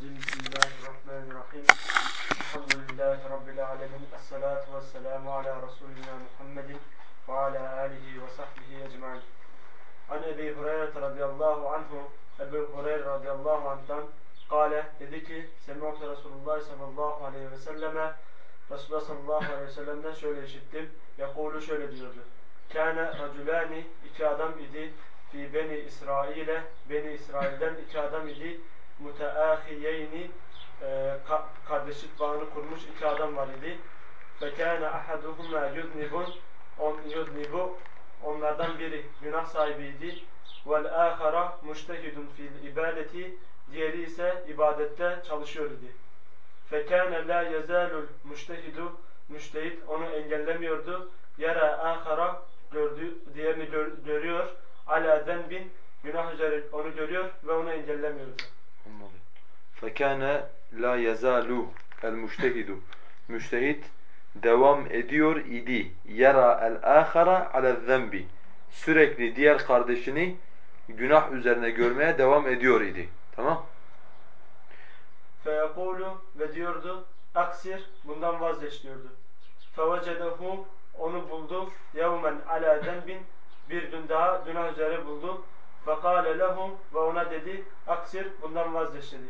Euzubillahimineşşeytanirracim. Bismillahirrahmanirrahim. Elhamdülillahi Rabbil alemin. Esselatu vesselamu ala Resulina Muhammedin ve ala alihi ve sahbihi ecmain. An Ebi Hureyre radıyallahu anhu, Ebu Hureyre radıyallahu anh'tan kale dedi ki, Semihtu Resulullah sallallahu aleyhi ve selleme, Resulullah sallallahu aleyhi ve sellem'den şöyle işittim. Yakulu şöyle diyordu. Kâne racülâni, iki adam idi. Fi beni İsrail'e, beni İsrail'den iki adam idi muteahiyeyni e, kardeşlik bağını kurmuş iki adam var idi. Fekâne ahaduhuma yudnibun on, yudnibu onlardan biri günah sahibiydi. Vel âhara muştehidun fil ibadeti diğeri ise ibadette çalışıyor idi. Fekâne la yezâlul muştehidu müştehit onu engellemiyordu. Yara âhara gördü, diğerini gör, görüyor. Ala denbin günah üzere onu görüyor ve onu engellemiyordu. Anladım. Fekâne la yezalu el müştehidu. Müştehit devam ediyor idi. Yara el ahara ala zenbi. Sürekli diğer kardeşini günah üzerine görmeye devam ediyor idi. Tamam? Feyekulu ve diyordu aksir bundan vazgeç diyordu. Fevecedehu onu buldu yevmen ala denbin bir gün daha günah üzere buldu. Fekale lehu ve ona dedi aksir bundan vazgeç dedi.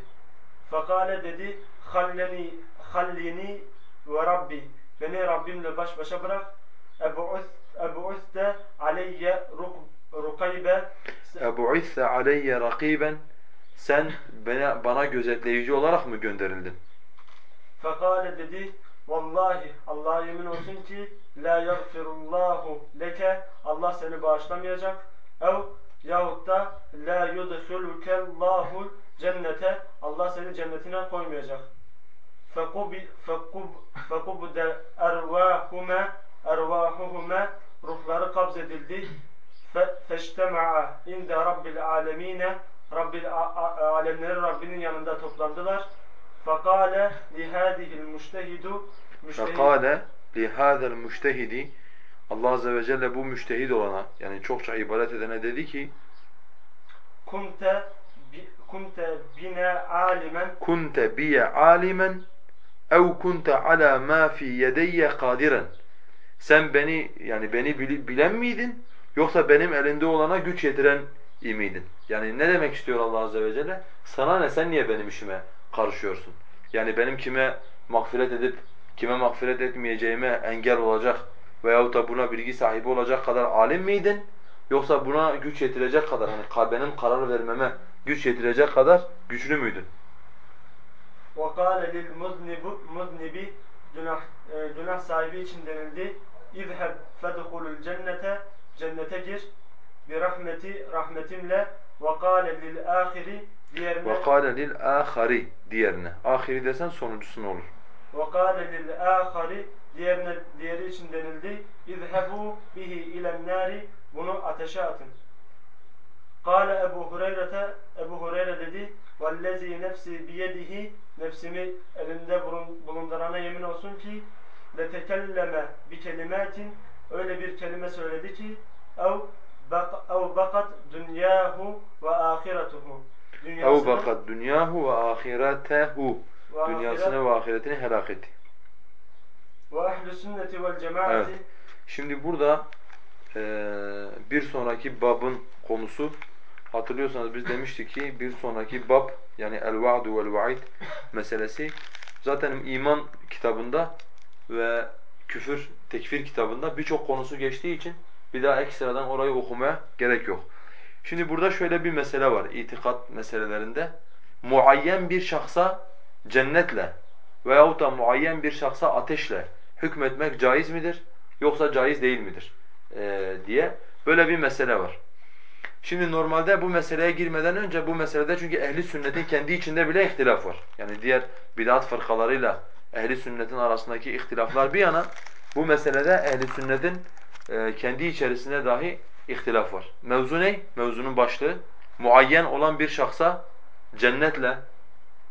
Fekale dedi halleni hallini ve rabbi beni Rabbimle baş başa bırak. Ebu'uste aleyye rukaybe Ebu'uste aleyye rakiben sen bana, bana gözetleyici olarak mı gönderildin? Fekale dedi Vallahi Allah'a yemin olsun ki la yagfirullahu leke Allah seni bağışlamayacak. Ev yahut da la yudhulukellahu cennete Allah seni cennetine koymayacak. Fekubde ervahume ervahuhume ruhları kabz edildi. Feştema'a inde rabbil alemine Rabbil alemlerin Rabbinin yanında toplandılar. Fakale lihadihil müştehidu Fakale lihadel müştehidi Allah Azze ve Celle bu müştehid olana yani çokça ibadet edene dedi ki Kunte kunte bine alimen Kunte biye alimen ev kunte ala ma fi yedeyye kadiren Sen beni yani beni bilen miydin yoksa benim elimde olana güç yetiren miydin? Yani ne demek istiyor Allah Azze ve Celle? Sana ne sen niye benim işime karışıyorsun? Yani benim kime mağfiret edip kime mağfiret etmeyeceğime engel olacak veyahut da buna bilgi sahibi olacak kadar alim miydin? Yoksa buna güç yetirecek kadar, hani benim karar vermeme güç yetirecek kadar güçlü müydün? وَقَالَ لِلْمُذْنِبِ günah, e, günah sahibi için denildi. اِذْهَبْ فَدْخُلُ الْجَنَّةَ Cennete gir. Bir rahmeti, rahmetimle. وَقَالَ لِلْآخِرِ Diğerine وَقَالَ لِلْآخَرِ Diğerine. Ahiri desen sonuncusu ne olur? وَقَالَ لِلْآخَرِ Diğerine, diğeri için denildi. İzhebu bihi ilen nari. Bunu ateşe atın. Kale Ebu Hureyre'te Ebu Hureyre dedi vellezi nefsi biyedihi nefsimi elinde bulundurana yemin olsun ki letekelleme bi kelimetin öyle bir kelime söyledi ki ev ev bakat dünyahu ve ahiretuhu ev bakat dünyahu ve ahiretehu dünyasını ve ahiretini helak etti. Evet. Şimdi burada e, bir sonraki babın konusu hatırlıyorsanız biz demiştik ki bir sonraki bab yani el-va'du vel-va'id meselesi zaten iman kitabında ve küfür, tekfir kitabında birçok konusu geçtiği için bir daha ekstradan orayı okumaya gerek yok. Şimdi burada şöyle bir mesele var itikat meselelerinde. Muayyen bir şahsa cennetle veyahut da muayyen bir şahsa ateşle hükmetmek caiz midir yoksa caiz değil midir ee, diye böyle bir mesele var. Şimdi normalde bu meseleye girmeden önce bu meselede çünkü ehli sünnetin kendi içinde bile ihtilaf var. Yani diğer bid'at fırkalarıyla ehli sünnetin arasındaki ihtilaflar bir yana bu meselede ehli sünnetin e, kendi içerisinde dahi ihtilaf var. Mevzu ne? Mevzunun başlığı muayyen olan bir şahsa cennetle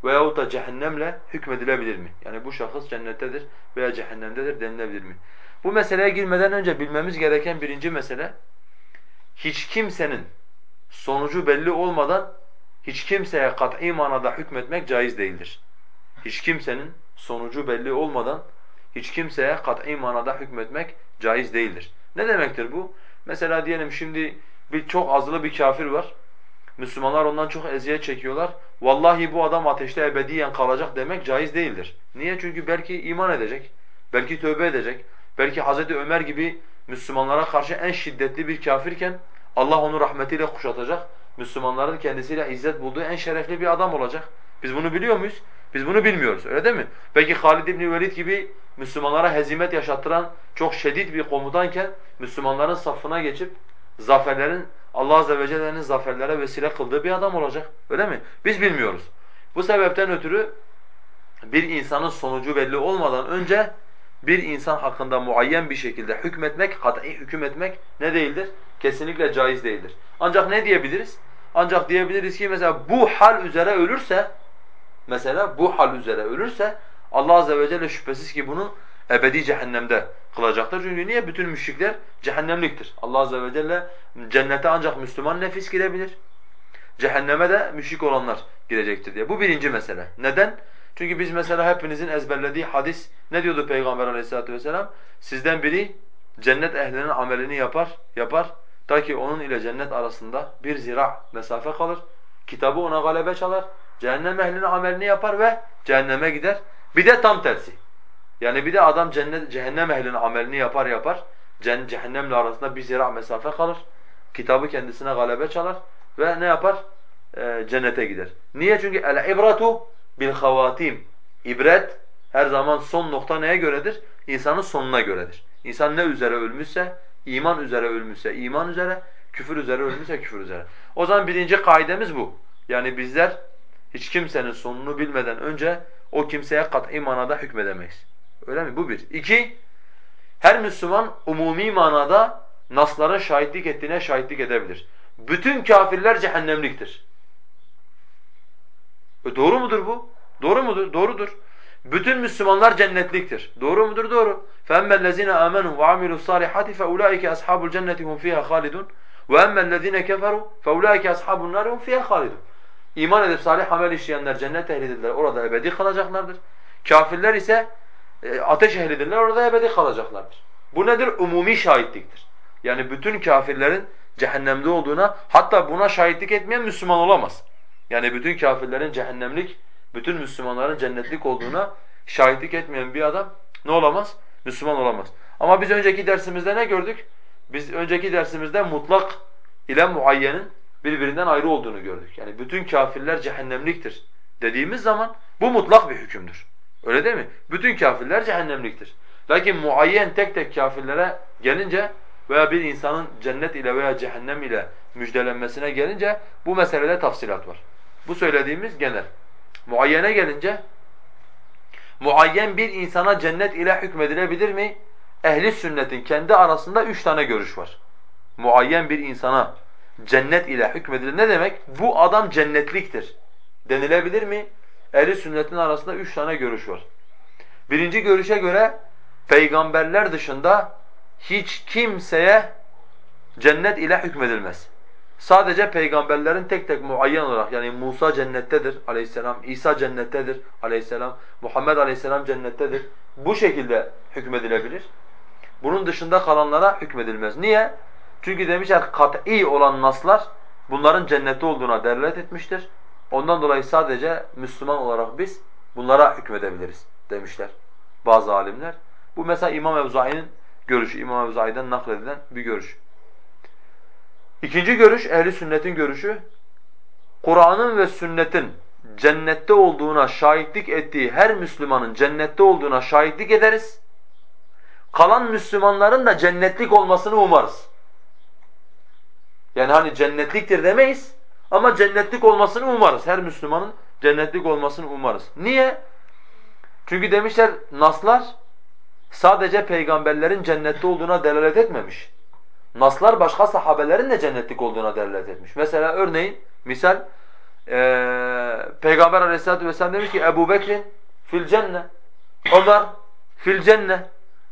veyahut da cehennemle hükmedilebilir mi? Yani bu şahıs cennettedir veya cehennemdedir denilebilir mi? Bu meseleye girmeden önce bilmemiz gereken birinci mesele hiç kimsenin sonucu belli olmadan hiç kimseye kat'î manada hükmetmek caiz değildir. Hiç kimsenin sonucu belli olmadan hiç kimseye kat'î manada hükmetmek caiz değildir. Ne demektir bu? Mesela diyelim şimdi bir çok azılı bir kafir var. Müslümanlar ondan çok eziyet çekiyorlar. Vallahi bu adam ateşte ebediyen kalacak demek caiz değildir. Niye? Çünkü belki iman edecek, belki tövbe edecek, belki Hazreti Ömer gibi Müslümanlara karşı en şiddetli bir kafirken Allah onu rahmetiyle kuşatacak. Müslümanların kendisiyle izzet bulduğu en şerefli bir adam olacak. Biz bunu biliyor muyuz? Biz bunu bilmiyoruz öyle değil mi? Belki Halid İbni Velid gibi Müslümanlara hezimet yaşattıran çok şiddet bir komutanken Müslümanların safına geçip zaferlerin Allah azze ve celle'nin zaferlere vesile kıldığı bir adam olacak. Öyle mi? Biz bilmiyoruz. Bu sebepten ötürü bir insanın sonucu belli olmadan önce bir insan hakkında muayyen bir şekilde hükmetmek, kat'i hükmetmek ne değildir? Kesinlikle caiz değildir. Ancak ne diyebiliriz? Ancak diyebiliriz ki mesela bu hal üzere ölürse mesela bu hal üzere ölürse Allah azze ve celle şüphesiz ki bunu ebedi cehennemde kılacaktır. Çünkü niye? Bütün müşrikler cehennemliktir. Allah azze ve celle cennete ancak Müslüman nefis girebilir. Cehenneme de müşrik olanlar girecektir diye. Bu birinci mesele. Neden? Çünkü biz mesela hepinizin ezberlediği hadis ne diyordu Peygamber aleyhissalatu vesselam? Sizden biri cennet ehlinin amelini yapar, yapar. Ta ki onun ile cennet arasında bir zira mesafe kalır. Kitabı ona galebe çalar. Cehennem ehlinin amelini yapar ve cehenneme gider. Bir de tam tersi. Yani bir de adam cennet, cehennem ehlinin amelini yapar yapar. Cehennemle arasında bir zira mesafe kalır. Kitabı kendisine galebe çalar ve ne yapar? Ee, cennete gider. Niye? Çünkü el ibratu bil havatim. İbret her zaman son nokta neye göredir? İnsanın sonuna göredir. İnsan ne üzere ölmüşse, iman üzere ölmüşse iman üzere, küfür üzere ölmüşse küfür üzere. O zaman birinci kaidemiz bu. Yani bizler hiç kimsenin sonunu bilmeden önce o kimseye kat'i manada hükmedemeyiz. Öyle mi? Bu bir. İki, her Müslüman umumi manada nasların şahitlik ettiğine şahitlik edebilir. Bütün kafirler cehennemliktir. E doğru mudur bu? Doğru mudur? Doğrudur. Bütün Müslümanlar cennetliktir. Doğru mudur? Doğru. فَاَمَّا الَّذِينَ آمَنُوا وَعَمِلُوا الصَّالِحَاتِ فَاُولَٰئِكَ أَصْحَابُ الْجَنَّةِ هُمْ فِيهَا خَالِدُونَ وَاَمَّا الَّذِينَ كَفَرُوا فَاُولَٰئِكَ أَصْحَابُ النَّارِ هُمْ فِيهَا خَالِدُونَ İman edip salih amel işleyenler cennet ehlidirler. Orada ebedi kalacaklardır. Kafirler ise e, ateş ehlidirler. Orada ebedi kalacaklardır. Bu nedir? Umumi şahitliktir. Yani bütün kafirlerin cehennemde olduğuna hatta buna şahitlik etmeyen Müslüman olamaz. Yani bütün kafirlerin cehennemlik, bütün Müslümanların cennetlik olduğuna şahitlik etmeyen bir adam ne olamaz? Müslüman olamaz. Ama biz önceki dersimizde ne gördük? Biz önceki dersimizde mutlak ile muayyenin birbirinden ayrı olduğunu gördük. Yani bütün kafirler cehennemliktir dediğimiz zaman bu mutlak bir hükümdür. Öyle değil mi? Bütün kafirler cehennemliktir. Lakin muayyen tek tek kafirlere gelince veya bir insanın cennet ile veya cehennem ile müjdelenmesine gelince bu meselede tafsilat var. Bu söylediğimiz genel. Muayyene gelince muayyen bir insana cennet ile hükmedilebilir mi? Ehli sünnetin kendi arasında üç tane görüş var. Muayyen bir insana cennet ile hükmedilir. Ne demek? Bu adam cennetliktir denilebilir mi? Ehli sünnetin arasında üç tane görüş var. Birinci görüşe göre peygamberler dışında hiç kimseye cennet ile hükmedilmez. Sadece peygamberlerin tek tek muayyen olarak yani Musa cennettedir aleyhisselam, İsa cennettedir aleyhisselam, Muhammed aleyhisselam cennettedir. Bu şekilde hükmedilebilir. Bunun dışında kalanlara hükmedilmez. Niye? Çünkü demişler kat'i olan naslar bunların cennette olduğuna delalet etmiştir. Ondan dolayı sadece Müslüman olarak biz bunlara hükmedebiliriz demişler bazı alimler. Bu mesela İmam Evzai'nin görüşü, İmam Evzai'den nakledilen bir görüş. İkinci görüş, ehli sünnetin görüşü, Kur'an'ın ve sünnetin cennette olduğuna şahitlik ettiği her Müslümanın cennette olduğuna şahitlik ederiz. Kalan Müslümanların da cennetlik olmasını umarız. Yani hani cennetliktir demeyiz ama cennetlik olmasını umarız. Her Müslümanın cennetlik olmasını umarız. Niye? Çünkü demişler naslar sadece peygamberlerin cennette olduğuna delalet etmemiş. Naslar başka sahabelerin de cennetlik olduğuna delalet etmiş. Mesela örneğin misal ee, Peygamber Aleyhisselatü vesselam demiş ki Ebu Bekir'in fil cenne, Ömer fil cenne.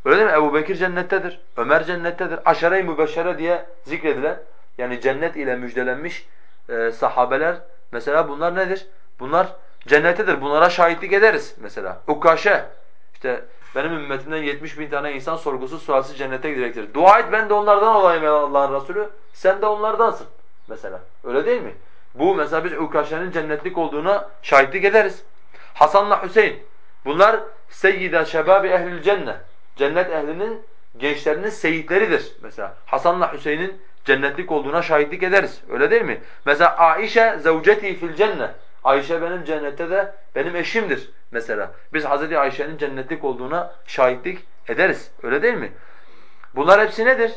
Öyle mi? Ebu Bekir cennettedir, Ömer cennettedir. Aşere-i mübeşşere diye zikredilen yani cennet ile müjdelenmiş e, sahabeler Mesela bunlar nedir? Bunlar cennettedir. Bunlara şahitlik ederiz mesela. Ukaşe. İşte benim ümmetimden 70 bin tane insan sorgusuz sualsiz cennete gidecektir. Dua et ben de onlardan olayım ya Allah'ın Resulü. Sen de onlardansın mesela. Öyle değil mi? Bu mesela biz Ukaşe'nin cennetlik olduğuna şahitlik ederiz. Hasan'la Hüseyin. Bunlar seyyida şebabi ehlil cennet. Cennet ehlinin gençlerinin seyitleridir mesela. Hasan'la Hüseyin'in cennetlik olduğuna şahitlik ederiz. Öyle değil mi? Mesela Aişe zevceti fil cennet. Ayşe benim cennette de benim eşimdir mesela. Biz Hazreti Ayşe'nin cennetlik olduğuna şahitlik ederiz. Öyle değil mi? Bunlar hepsi nedir?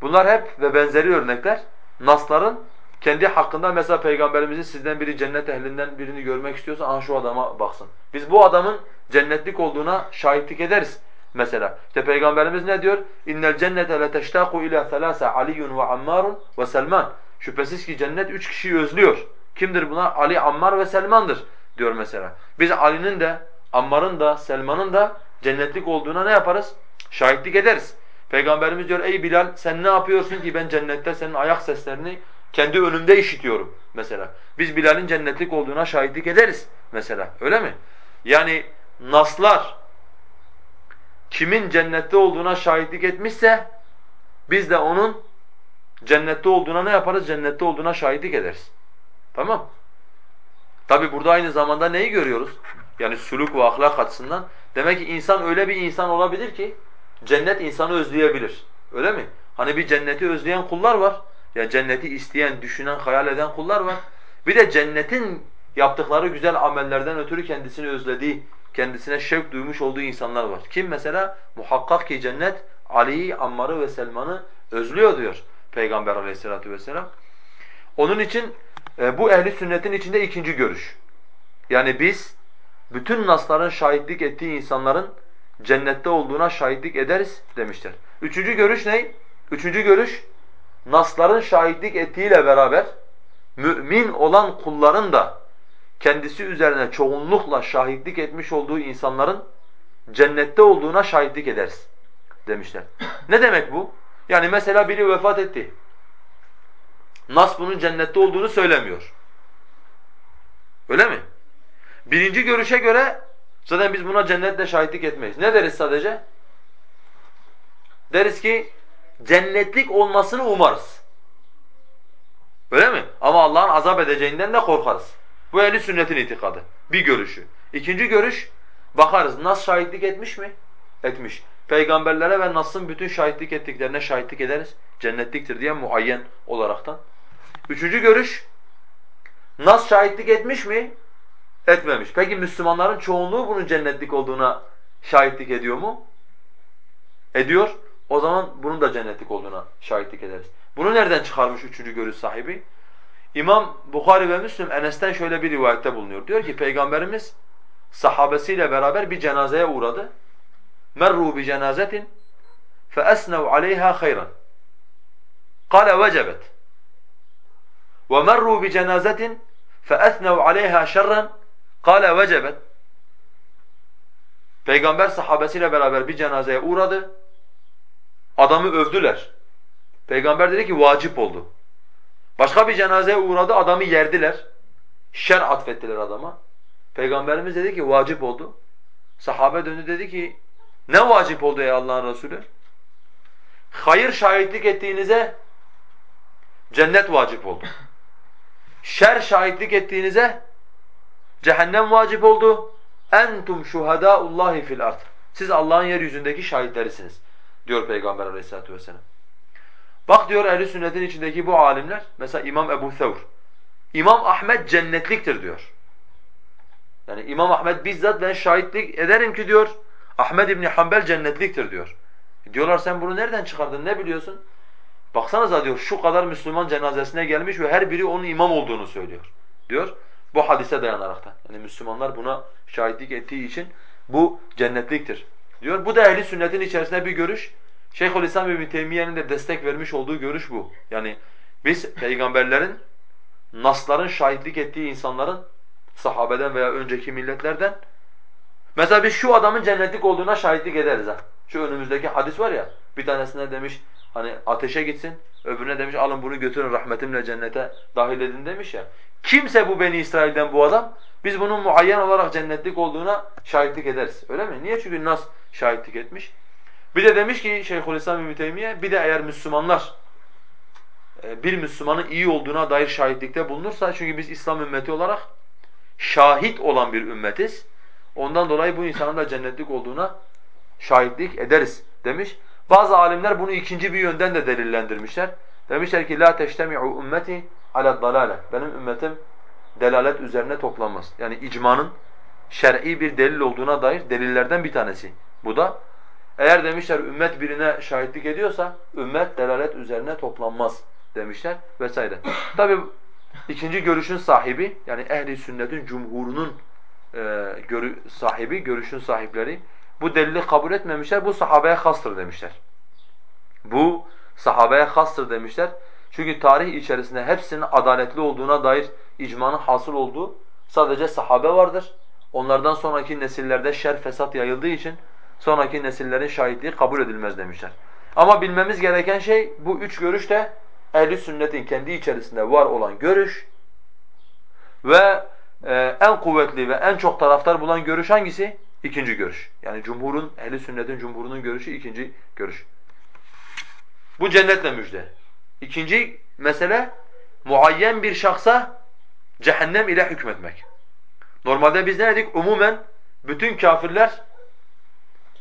Bunlar hep ve benzeri örnekler nasların kendi hakkında mesela peygamberimizin sizden biri cennet ehlinden birini görmek istiyorsa aha şu adama baksın. Biz bu adamın cennetlik olduğuna şahitlik ederiz mesela. İşte peygamberimiz ne diyor? Leteştaqu ila thalasa Aliyun ve Ammarun ve Selman. Şüphesiz ki cennet üç kişiyi özlüyor. Kimdir bunlar? Ali, Ammar ve Selman'dır diyor mesela. Biz Ali'nin de, Ammar'ın da, Selman'ın da cennetlik olduğuna ne yaparız? Şahitlik ederiz. Peygamberimiz diyor ey Bilal sen ne yapıyorsun ki ben cennette senin ayak seslerini kendi önümde işitiyorum mesela. Biz Bilal'in cennetlik olduğuna şahitlik ederiz mesela. Öyle mi? Yani naslar kimin cennette olduğuna şahitlik etmişse biz de onun cennette olduğuna ne yaparız? Cennette olduğuna şahitlik ederiz. Tamam? Tabi burada aynı zamanda neyi görüyoruz? Yani suluk ve ahlak açısından. Demek ki insan öyle bir insan olabilir ki cennet insanı özleyebilir. Öyle mi? Hani bir cenneti özleyen kullar var. Yani cenneti isteyen, düşünen, hayal eden kullar var. Bir de cennetin yaptıkları güzel amellerden ötürü kendisini özlediği, kendisine şevk duymuş olduğu insanlar var. Kim mesela? Muhakkak ki cennet Ali'yi, Ammar'ı ve Selman'ı özlüyor diyor Peygamber aleyhissalatu vesselam. Onun için e, bu ehli sünnetin içinde ikinci görüş. Yani biz bütün nasların şahitlik ettiği insanların cennette olduğuna şahitlik ederiz demişler. Üçüncü görüş ne? Üçüncü görüş nasların şahitlik ettiğiyle beraber mümin olan kulların da kendisi üzerine çoğunlukla şahitlik etmiş olduğu insanların cennette olduğuna şahitlik ederiz demişler. Ne demek bu? Yani mesela biri vefat etti. Nas bunun cennette olduğunu söylemiyor. Öyle mi? Birinci görüşe göre zaten biz buna cennetle şahitlik etmeyiz. Ne deriz sadece? Deriz ki cennetlik olmasını umarız. Öyle mi? Ama Allah'ın azap edeceğinden de korkarız. Bu ehli sünnetin itikadı. Bir görüşü. İkinci görüş bakarız Nas şahitlik etmiş mi? Etmiş. Peygamberlere ve Nas'ın bütün şahitlik ettiklerine şahitlik ederiz. Cennetliktir diye muayyen olaraktan. Üçüncü görüş Nas şahitlik etmiş mi? Etmemiş. Peki Müslümanların çoğunluğu bunun cennetlik olduğuna şahitlik ediyor mu? Ediyor. O zaman bunun da cennetlik olduğuna şahitlik ederiz. Bunu nereden çıkarmış üçüncü görüş sahibi? İmam Bukhari ve Müslim Enes'ten şöyle bir rivayette bulunuyor. Diyor ki Peygamberimiz sahabesiyle beraber bir cenazeye uğradı. Merru bi cenazetin فَأَسْنَوْ عَلَيْهَا خَيْرًا قَالَ وَجَبَتْ وَمَرُّوا بِجَنَازَةٍ فَأَثْنَوْا عَلَيْهَا شَرًّا قَالَ وَجَبَتْ Peygamber sahabesiyle beraber bir cenazeye uğradı. Adamı övdüler. Peygamber dedi ki vacip oldu. Başka bir cenazeye uğradı, adamı yerdiler. Şer atfettiler adama. Peygamberimiz dedi ki vacip oldu. Sahabe döndü dedi ki ne vacip oldu ey Allah'ın Resulü? Hayır şahitlik ettiğinize cennet vacip oldu. Şer şahitlik ettiğinize cehennem vacip oldu. Entum şuhadaullahi fil ard. Siz Allah'ın yeryüzündeki şahitlerisiniz diyor Peygamber Aleyhissalatu vesselam. Bak diyor ehli sünnetin içindeki bu alimler mesela İmam Ebu Thevr. İmam Ahmed cennetliktir diyor. Yani İmam Ahmed bizzat ben şahitlik ederim ki diyor Ahmed İbni Hanbel cennetliktir diyor. E diyorlar sen bunu nereden çıkardın ne biliyorsun? Baksanıza diyor şu kadar Müslüman cenazesine gelmiş ve her biri onun imam olduğunu söylüyor. Diyor bu hadise dayanaraktan. Yani Müslümanlar buna şahitlik ettiği için bu cennetliktir. Diyor bu da ehli sünnetin içerisinde bir görüş. Şeyhülislam İbn Teymiyye'nin de destek vermiş olduğu görüş bu. Yani biz peygamberlerin nasların şahitlik ettiği insanların sahabeden veya önceki milletlerden mesela biz şu adamın cennetlik olduğuna şahitlik ederiz ha. Şu önümüzdeki hadis var ya bir tanesine demiş hani ateşe gitsin öbürüne demiş alın bunu götürün rahmetimle cennete dahil edin demiş ya. Kimse bu Beni İsrail'den bu adam, biz bunun muayyen olarak cennetlik olduğuna şahitlik ederiz. Öyle mi? Niye? Çünkü Nas şahitlik etmiş. Bir de demiş ki Şeyhülislam İbn Teymiye, bir de eğer Müslümanlar e, bir Müslümanın iyi olduğuna dair şahitlikte bulunursa, çünkü biz İslam ümmeti olarak şahit olan bir ümmetiz. Ondan dolayı bu insanın da cennetlik olduğuna şahitlik ederiz demiş. Bazı alimler bunu ikinci bir yönden de delillendirmişler. Demişler ki la teştemi'u ümmeti ala dalale. Benim ümmetim delalet üzerine toplanmaz. Yani icmanın şer'i bir delil olduğuna dair delillerden bir tanesi. Bu da eğer demişler ümmet birine şahitlik ediyorsa ümmet delalet üzerine toplanmaz demişler vesaire. Tabi ikinci görüşün sahibi yani ehli sünnetin cumhurunun e, görü, sahibi, görüşün sahipleri bu delili kabul etmemişler. Bu sahabeye hastır demişler. Bu sahabeye hastır demişler. Çünkü tarih içerisinde hepsinin adaletli olduğuna dair icmanın hasıl olduğu sadece sahabe vardır. Onlardan sonraki nesillerde şer fesat yayıldığı için sonraki nesillerin şahitliği kabul edilmez demişler. Ama bilmemiz gereken şey bu üç görüş de ehli sünnetin kendi içerisinde var olan görüş ve e, en kuvvetli ve en çok taraftar bulan görüş hangisi? İkinci görüş. Yani cumhurun, ehli sünnetin cumhurunun görüşü ikinci görüş. Bu cennetle müjde. İkinci mesele muayyen bir şahsa cehennem ile hükmetmek. Normalde biz ne dedik? Umumen bütün kafirler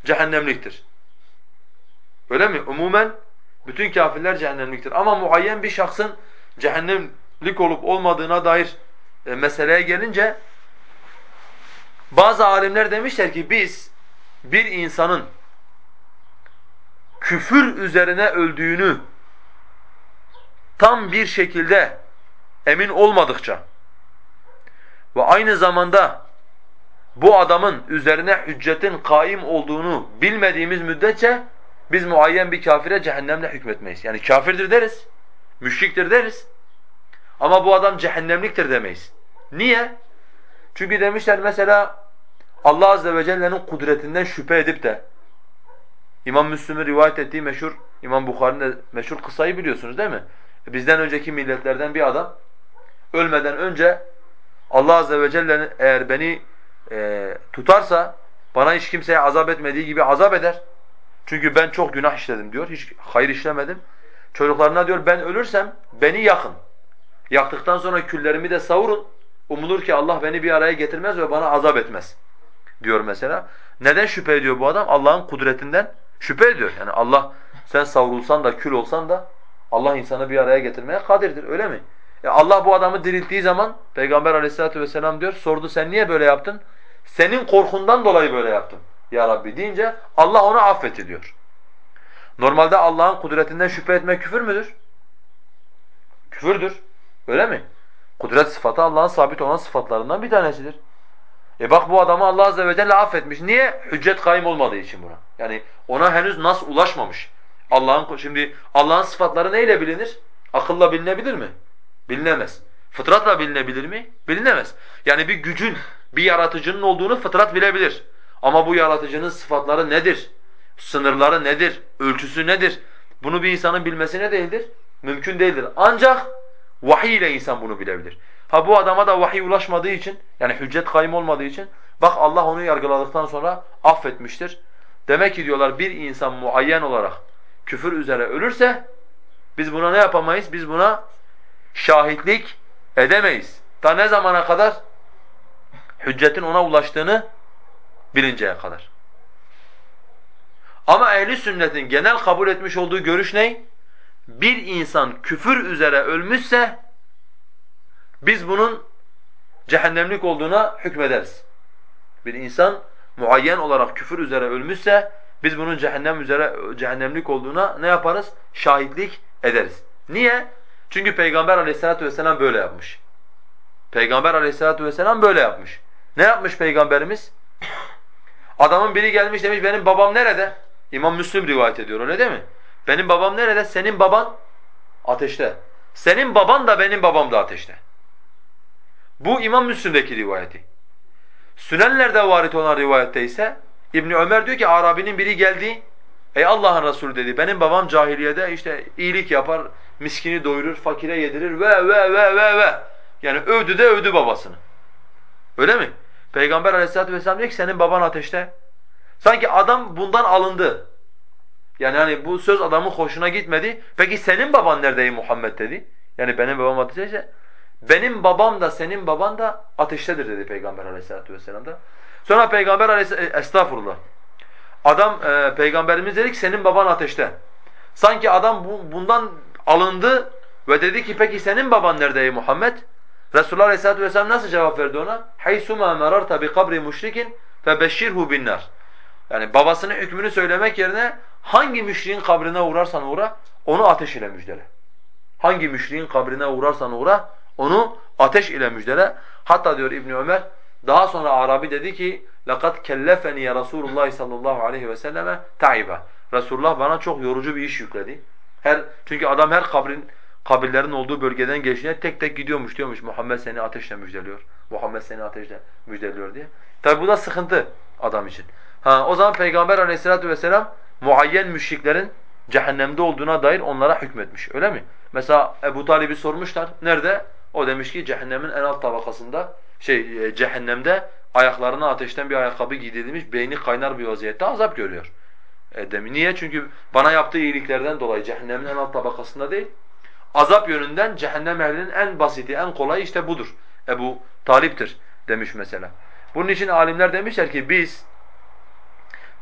cehennemliktir. Öyle mi? Umumen bütün kafirler cehennemliktir. Ama muayyen bir şahsın cehennemlik olup olmadığına dair e, meseleye gelince bazı alimler demişler ki biz bir insanın küfür üzerine öldüğünü tam bir şekilde emin olmadıkça ve aynı zamanda bu adamın üzerine hüccetin kaim olduğunu bilmediğimiz müddetçe biz muayyen bir kafire cehennemle hükmetmeyiz. Yani kafirdir deriz, müşriktir deriz ama bu adam cehennemliktir demeyiz. Niye? Çünkü demişler mesela Allah azze ve celle'nin kudretinden şüphe edip de İmam Müslim'in rivayet ettiği meşhur İmam Bukhari'nin de meşhur kısayı biliyorsunuz değil mi? Bizden önceki milletlerden bir adam ölmeden önce Allah azze ve celle eğer beni e, tutarsa bana hiç kimseye azap etmediği gibi azap eder. Çünkü ben çok günah işledim diyor. Hiç hayır işlemedim. Çocuklarına diyor ben ölürsem beni yakın. Yaktıktan sonra küllerimi de savurun. Umulur ki Allah beni bir araya getirmez ve bana azap etmez diyor mesela. Neden şüphe ediyor bu adam? Allah'ın kudretinden şüphe ediyor. Yani Allah sen savrulsan da kül olsan da Allah insanı bir araya getirmeye kadirdir öyle mi? E Allah bu adamı dirilttiği zaman Peygamber aleyhissalatu vesselam diyor sordu sen niye böyle yaptın? Senin korkundan dolayı böyle yaptım ya Rabbi deyince Allah onu affetti diyor. Normalde Allah'ın kudretinden şüphe etmek küfür müdür? Küfürdür. Öyle mi? Kudret sıfatı Allah'ın sabit olan sıfatlarından bir tanesidir. E bak bu adamı Allah azze ve celle affetmiş. Niye? Hüccet kaim olmadığı için buna. Yani ona henüz nas ulaşmamış. Allah'ın şimdi Allah'ın sıfatları neyle bilinir? Akılla bilinebilir mi? Bilinemez. Fıtratla bilinebilir mi? Bilinemez. Yani bir gücün, bir yaratıcının olduğunu fıtrat bilebilir. Ama bu yaratıcının sıfatları nedir? Sınırları nedir? Ölçüsü nedir? Bunu bir insanın bilmesi ne değildir? Mümkün değildir. Ancak vahiy ile insan bunu bilebilir. Ha bu adama da vahiy ulaşmadığı için, yani hüccet kayım olmadığı için, bak Allah onu yargıladıktan sonra affetmiştir. Demek ki diyorlar bir insan muayyen olarak küfür üzere ölürse, biz buna ne yapamayız? Biz buna şahitlik edemeyiz. Ta ne zamana kadar? Hüccetin ona ulaştığını bilinceye kadar. Ama ehli sünnetin genel kabul etmiş olduğu görüş ne? Bir insan küfür üzere ölmüşse biz bunun cehennemlik olduğuna hükmederiz. Bir insan muayyen olarak küfür üzere ölmüşse biz bunun cehennem üzere cehennemlik olduğuna ne yaparız? Şahitlik ederiz. Niye? Çünkü Peygamber Aleyhisselatü vesselam böyle yapmış. Peygamber Aleyhisselatü vesselam böyle yapmış. Ne yapmış Peygamberimiz? Adamın biri gelmiş demiş benim babam nerede? İmam Müslim rivayet ediyor öyle değil mi? Benim babam nerede? Senin baban ateşte. Senin baban da benim babam da ateşte. Bu İmam Müslim'deki rivayeti. Sünenlerde varit olan rivayette ise İbn Ömer diyor ki Arabinin biri geldi. Ey Allah'ın Resulü dedi. Benim babam cahiliyede işte iyilik yapar, miskini doyurur, fakire yedirir ve ve ve ve ve. Yani övdü de övdü babasını. Öyle mi? Peygamber aleyhissalatu vesselam diyor ki senin baban ateşte. Sanki adam bundan alındı. Yani hani bu söz adamın hoşuna gitmedi. Peki senin baban nerede ey Muhammed dedi. Yani benim babam ateşte. Benim babam da senin baban da ateştedir dedi Peygamber aleyhissalatu vesselam da. Sonra Peygamber aleyhissalatu estağfurullah. Adam e, peygamberimiz dedi ki senin baban ateşte. Sanki adam bu, bundan alındı ve dedi ki peki senin baban nerede ey Muhammed? Resulullah Aleyhisselatü Vesselam nasıl cevap verdi ona? حَيْسُمَا مَرَرْتَ بِقَبْرِ مُشْرِكٍ فَبَشِّرْهُ بِالنَّارِ Yani babasının hükmünü söylemek yerine hangi müşriğin kabrine uğrarsan uğra onu ateş ile müjdele. Hangi müşriğin kabrine uğrarsan uğra onu ateş ile müjdele. Hatta diyor İbn Ömer daha sonra Arabi dedi ki لَقَدْ كَلَّفَنِي Rasulullah sallallahu aleyhi ve selleme ta'iba. Resulullah bana çok yorucu bir iş yükledi. Her çünkü adam her kabrin kabirlerin olduğu bölgeden geçtiğinde tek tek gidiyormuş diyormuş Muhammed seni ateşle müjdeliyor. Muhammed seni ateşle müjdeliyor diye. Tabi bu da sıkıntı adam için. Ha o zaman Peygamber Aleyhissalatu vesselam muayyen müşriklerin cehennemde olduğuna dair onlara hükmetmiş. Öyle mi? Mesela Ebu Talib'i sormuşlar. Nerede? O demiş ki cehennemin en alt tabakasında şey e, cehennemde ayaklarına ateşten bir ayakkabı giydirilmiş, beyni kaynar bir vaziyette azap görüyor. E demin. Niye? Çünkü bana yaptığı iyiliklerden dolayı cehennemin en alt tabakasında değil. Azap yönünden cehennem ehlinin en basiti, en kolayı işte budur. Ebu Talip'tir demiş mesela. Bunun için alimler demişler ki biz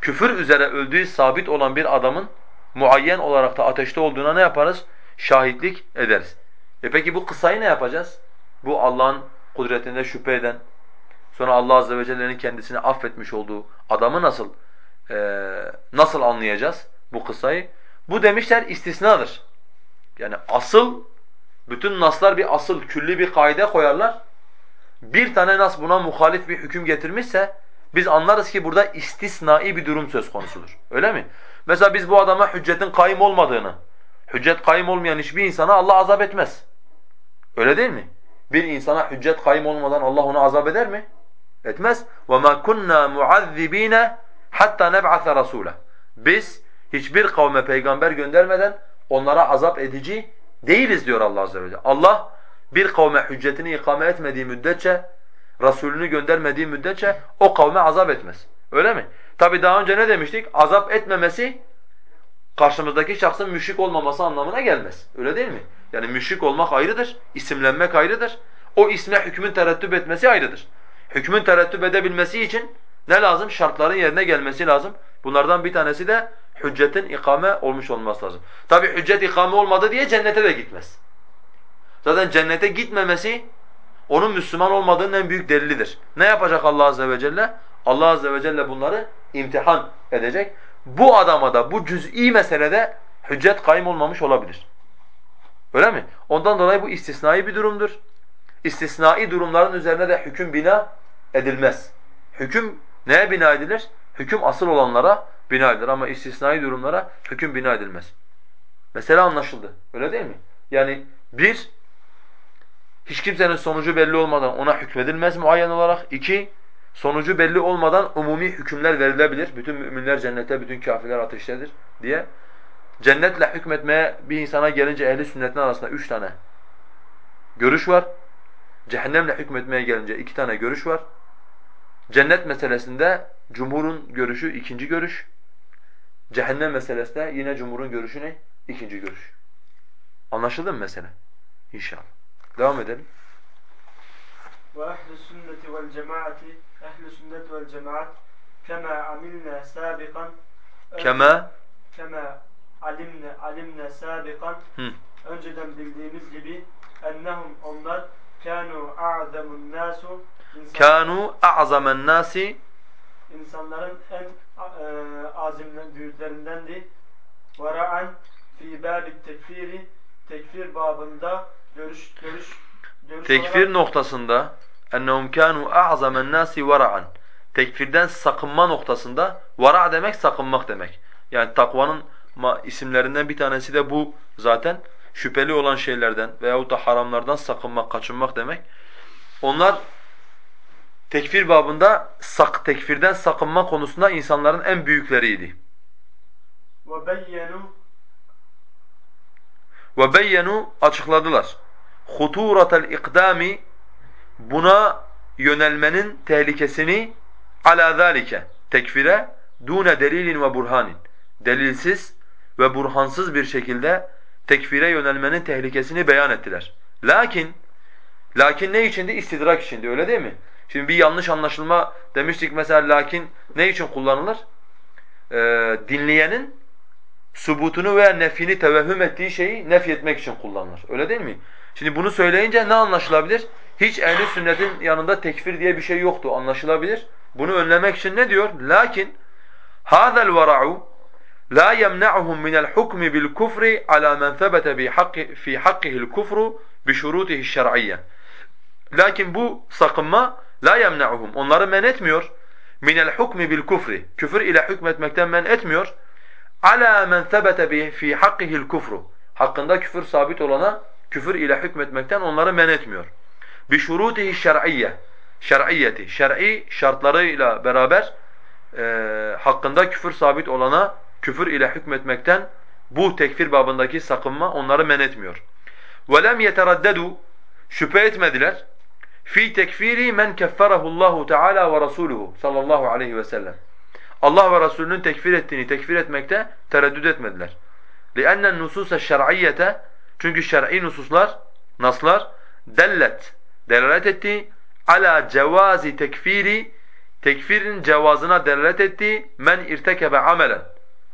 küfür üzere öldüğü sabit olan bir adamın muayyen olarak da ateşte olduğuna ne yaparız? Şahitlik ederiz. E peki bu kısayı ne yapacağız? Bu Allah'ın kudretinde şüphe eden, sonra Allah azze ve celle'nin kendisini affetmiş olduğu adamı nasıl e, nasıl anlayacağız bu kısayı? Bu demişler istisnadır. Yani asıl, bütün naslar bir asıl, külli bir kaide koyarlar. Bir tane nas buna muhalif bir hüküm getirmişse biz anlarız ki burada istisnai bir durum söz konusudur. Öyle mi? Mesela biz bu adama hüccetin kayım olmadığını, hüccet kayım olmayan hiçbir insana Allah azap etmez. Öyle değil mi? Bir insana hüccet kayım olmadan Allah onu azap eder mi? Etmez. وَمَا كُنَّا مُعَذِّب۪ينَ hatta neb'ase rasûle. Biz hiçbir kavme peygamber göndermeden onlara azap edici değiliz diyor Allah azze ve celle. Allah bir kavme hüccetini ikame etmediği müddetçe, Resulünü göndermediği müddetçe o kavme azap etmez. Öyle mi? Tabi daha önce ne demiştik? Azap etmemesi karşımızdaki şahsın müşrik olmaması anlamına gelmez. Öyle değil mi? Yani müşrik olmak ayrıdır, isimlenmek ayrıdır. O isme hükmün terettüp etmesi ayrıdır. Hükmün terettüp edebilmesi için ne lazım? Şartların yerine gelmesi lazım. Bunlardan bir tanesi de hüccetin ikame olmuş olması lazım. Tabi hüccet ikame olmadı diye cennete de gitmez. Zaten cennete gitmemesi onun Müslüman olmadığının en büyük delilidir. Ne yapacak Allah azze ve celle? Allah azze ve celle bunları imtihan edecek. Bu adama da bu cüz'i meselede hüccet kayım olmamış olabilir. Öyle mi? Ondan dolayı bu istisnai bir durumdur. İstisnai durumların üzerine de hüküm bina edilmez. Hüküm neye bina edilir? Hüküm asıl olanlara bina edilir ama istisnai durumlara hüküm bina edilmez. Mesela anlaşıldı. Öyle değil mi? Yani bir, hiç kimsenin sonucu belli olmadan ona hükmedilmez muayyen olarak. İki, sonucu belli olmadan umumi hükümler verilebilir. Bütün müminler cennete, bütün kafirler ateştedir diye. Cennetle hükmetmeye bir insana gelince ehli sünnetin arasında üç tane görüş var. Cehennemle hükmetmeye gelince iki tane görüş var. Cennet meselesinde cumhurun görüşü ikinci görüş. Cehennem meselesinde yine cumhurun görüşü ne? İkinci görüş. Anlaşıldı mı mesele? İnşallah. Devam edelim. وأهل السنة والجماعة أهل السنة والجماعة كما عملنا سابقا Kema كما علمنا علمنا سابقا Hı. önceden bildiğimiz gibi ennehum onlar kanu a'zamun nasu insan- kanu a'zamen nasi insanların en e, azimli büyüklerindendi. Vara'an fi babi tekfiri tekfir babında görüş görüş görüş tekfir olarak- noktasında ennehum kanu a'zamen nasi vara'an tekfirden sakınma noktasında vara demek sakınmak demek. Yani takvanın isimlerinden bir tanesi de bu zaten şüpheli olan şeylerden veyahut da haramlardan sakınmak, kaçınmak demek. Onlar tekfir babında sak tekfirden sakınma konusunda insanların en büyükleriydi. ve beyyenu açıkladılar. huturatel ikdami buna yönelmenin tehlikesini ala zalike tekfire dune delilin ve burhanin delilsiz ve burhansız bir şekilde tekfire yönelmenin tehlikesini beyan ettiler. Lakin lakin ne içindi? İstidrak içindi öyle değil mi? Şimdi bir yanlış anlaşılma demiştik mesela lakin ne için kullanılır? Ee, dinleyenin subutunu veya nefini tevehhüm ettiği şeyi nef etmek için kullanılır. Öyle değil mi? Şimdi bunu söyleyince ne anlaşılabilir? Hiç ehli sünnetin yanında tekfir diye bir şey yoktu anlaşılabilir. Bunu önlemek için ne diyor? Lakin yemna'uhum minel hukmi bil kufri ala men thebete bi haqqi fi hakkihi'l kufru bi şurutihi şer'iyye. Lakin bu sakınma la yemna'uhum onları men etmiyor minel hukmi bil kufri küfür ile hükmetmekten men etmiyor ala men thebete bi fi hakkihi'l kufru hakkında küfür sabit olana küfür ile hükmetmekten onları men etmiyor. Bi şurutihi şer'iyye şer'iyeti şer'i şartlarıyla beraber e, hakkında küfür sabit olana küfür ile hükmetmekten bu tekfir babındaki sakınma onları men etmiyor. وَلَمْ يَتَرَدَّدُوا Şüphe etmediler. fi tekfiri men kefferahu Allahu Teala ve Rasuluhu sallallahu aleyhi ve sellem. Allah ve Resulünün tekfir ettiğini tekfir etmekte tereddüt etmediler. لِأَنَّ النُّسُوسَ الشَّرْعِيَّةَ Çünkü şer'i nususlar, naslar dellet, delalet etti. ala cevazi tekfiri tekfirin cevazına delalet etti. Men irtekebe amelen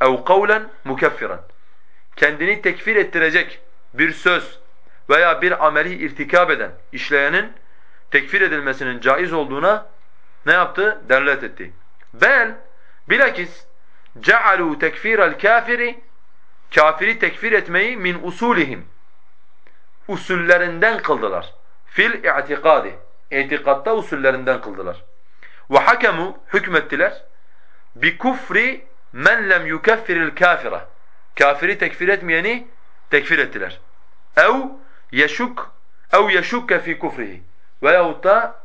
ev kavlen mukeffiran. Kendini tekfir ettirecek bir söz veya bir ameli irtikab eden, işleyenin tekfir edilmesinin caiz olduğuna ne yaptı? Delalet etti. Bel bilakis cealu tekfirel kafiri kafiri tekfir etmeyi min usulihim usullerinden kıldılar. Fil i'tikadi itikatta usullerinden kıldılar. Ve hakemu hükmettiler bi kufri men lem yukeffiril kafira. Kafiri tekfir etmeyeni tekfir ettiler. Ev yeşuk ev yeşukke fi kufrihi. Veyahut da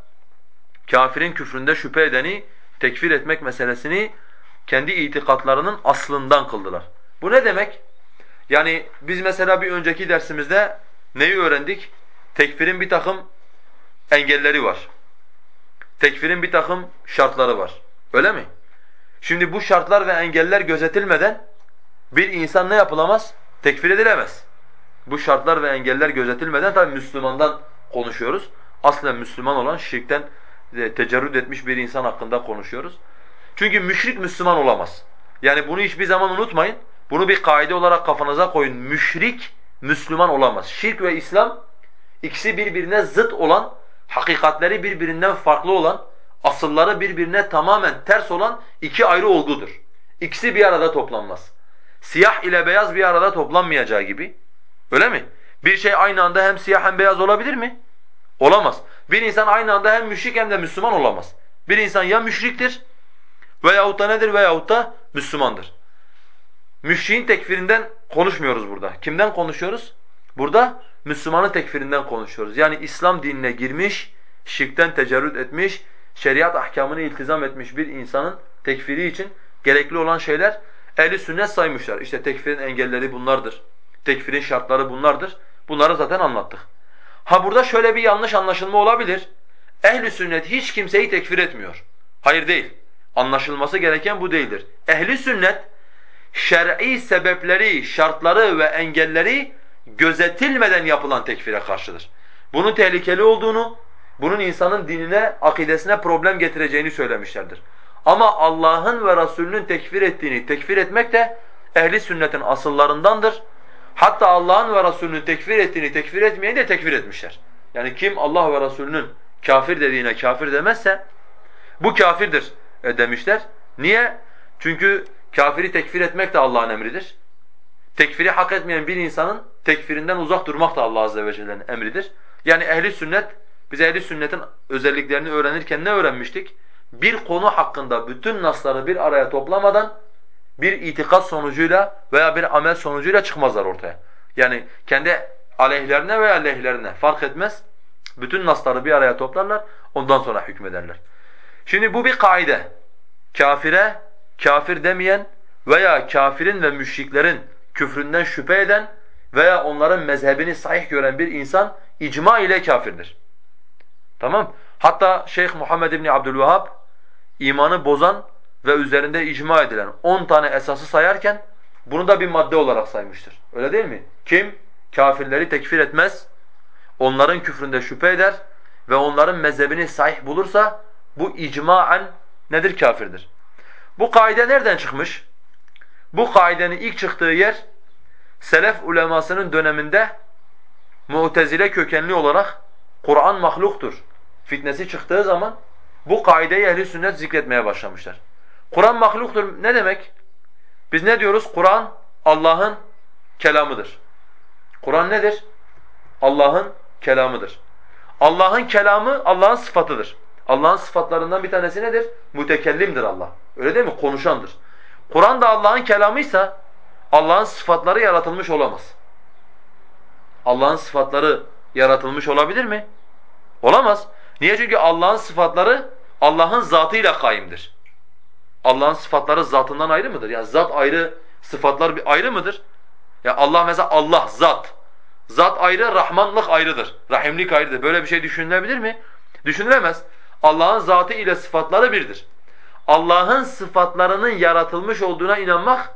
kafirin küfründe şüphe edeni tekfir etmek meselesini kendi itikatlarının aslından kıldılar. Bu ne demek? Yani biz mesela bir önceki dersimizde neyi öğrendik? Tekfirin bir takım engelleri var. Tekfirin bir takım şartları var. Öyle mi? Şimdi bu şartlar ve engeller gözetilmeden bir insan ne yapılamaz? Tekfir edilemez. Bu şartlar ve engeller gözetilmeden tabi Müslümandan konuşuyoruz. Aslen Müslüman olan şirkten e, tecerrüt etmiş bir insan hakkında konuşuyoruz. Çünkü müşrik Müslüman olamaz. Yani bunu hiçbir zaman unutmayın. Bunu bir kaide olarak kafanıza koyun. Müşrik Müslüman olamaz. Şirk ve İslam ikisi birbirine zıt olan, hakikatleri birbirinden farklı olan, asılları birbirine tamamen ters olan iki ayrı olgudur. İkisi bir arada toplanmaz. Siyah ile beyaz bir arada toplanmayacağı gibi. Öyle mi? Bir şey aynı anda hem siyah hem beyaz olabilir mi? Olamaz. Bir insan aynı anda hem müşrik hem de Müslüman olamaz. Bir insan ya müşriktir veyahut da nedir veyahut da Müslümandır. Müşriğin tekfirinden konuşmuyoruz burada. Kimden konuşuyoruz? Burada Müslümanın tekfirinden konuşuyoruz. Yani İslam dinine girmiş, şirkten tecerrüt etmiş, şeriat ahkamını iltizam etmiş bir insanın tekfiri için gerekli olan şeyler ehli sünnet saymışlar. İşte tekfirin engelleri bunlardır. Tekfirin şartları bunlardır. Bunları zaten anlattık. Ha burada şöyle bir yanlış anlaşılma olabilir. Ehli sünnet hiç kimseyi tekfir etmiyor. Hayır değil. Anlaşılması gereken bu değildir. Ehli sünnet şer'i sebepleri, şartları ve engelleri gözetilmeden yapılan tekfire karşıdır. Bunun tehlikeli olduğunu, bunun insanın dinine, akidesine problem getireceğini söylemişlerdir. Ama Allah'ın ve Resulünün tekfir ettiğini tekfir etmek de ehli sünnetin asıllarındandır. Hatta Allah'ın ve Resulünün tekfir ettiğini tekfir etmeyeni de tekfir etmişler. Yani kim Allah ve Resulünün kafir dediğine kafir demezse bu kafirdir e, demişler. Niye? Çünkü kafiri tekfir etmek de Allah'ın emridir. Tekfiri hak etmeyen bir insanın tekfirinden uzak durmak da Allah azze ve celle'nin emridir. Yani ehli sünnet biz ehli sünnetin özelliklerini öğrenirken ne öğrenmiştik? Bir konu hakkında bütün nasları bir araya toplamadan bir itikat sonucuyla veya bir amel sonucuyla çıkmazlar ortaya. Yani kendi aleyhlerine veya lehlerine fark etmez. Bütün nasları bir araya toplarlar, ondan sonra hükmederler. Şimdi bu bir kaide. Kafire kafir demeyen veya kafirin ve müşriklerin küfründen şüphe eden veya onların mezhebini sahih gören bir insan icma ile kafirdir. Tamam? Hatta Şeyh Muhammed İbni Abdülvehhab imanı bozan ve üzerinde icma edilen 10 tane esası sayarken bunu da bir madde olarak saymıştır. Öyle değil mi? Kim kafirleri tekfir etmez, onların küfründe şüphe eder ve onların mezhebini sahih bulursa bu icmaen nedir? Kafirdir. Bu kaide nereden çıkmış? Bu kaidenin ilk çıktığı yer selef ulemasının döneminde Mu'tezile kökenli olarak Kur'an mahluktur fitnesi çıktığı zaman bu kaideyi ehli sünnet zikretmeye başlamışlar. Kur'an mahluktur ne demek? Biz ne diyoruz? Kur'an Allah'ın kelamıdır. Kur'an nedir? Allah'ın kelamıdır. Allah'ın kelamı Allah'ın sıfatıdır. Allah'ın sıfatlarından bir tanesi nedir? Mütekellimdir Allah. Öyle değil mi? Konuşandır. Kur'an da Allah'ın kelamıysa Allah'ın sıfatları yaratılmış olamaz. Allah'ın sıfatları yaratılmış olabilir mi? Olamaz. Niye? Çünkü Allah'ın sıfatları Allah'ın zatıyla kaimdir. Allah'ın sıfatları zatından ayrı mıdır? Yani zat ayrı, sıfatlar bir ayrı mıdır? Ya Allah mesela Allah zat. Zat ayrı, Rahmanlık ayrıdır. Rahimlik ayrıdır. Böyle bir şey düşünülebilir mi? Düşünülemez. Allah'ın zatı ile sıfatları birdir. Allah'ın sıfatlarının yaratılmış olduğuna inanmak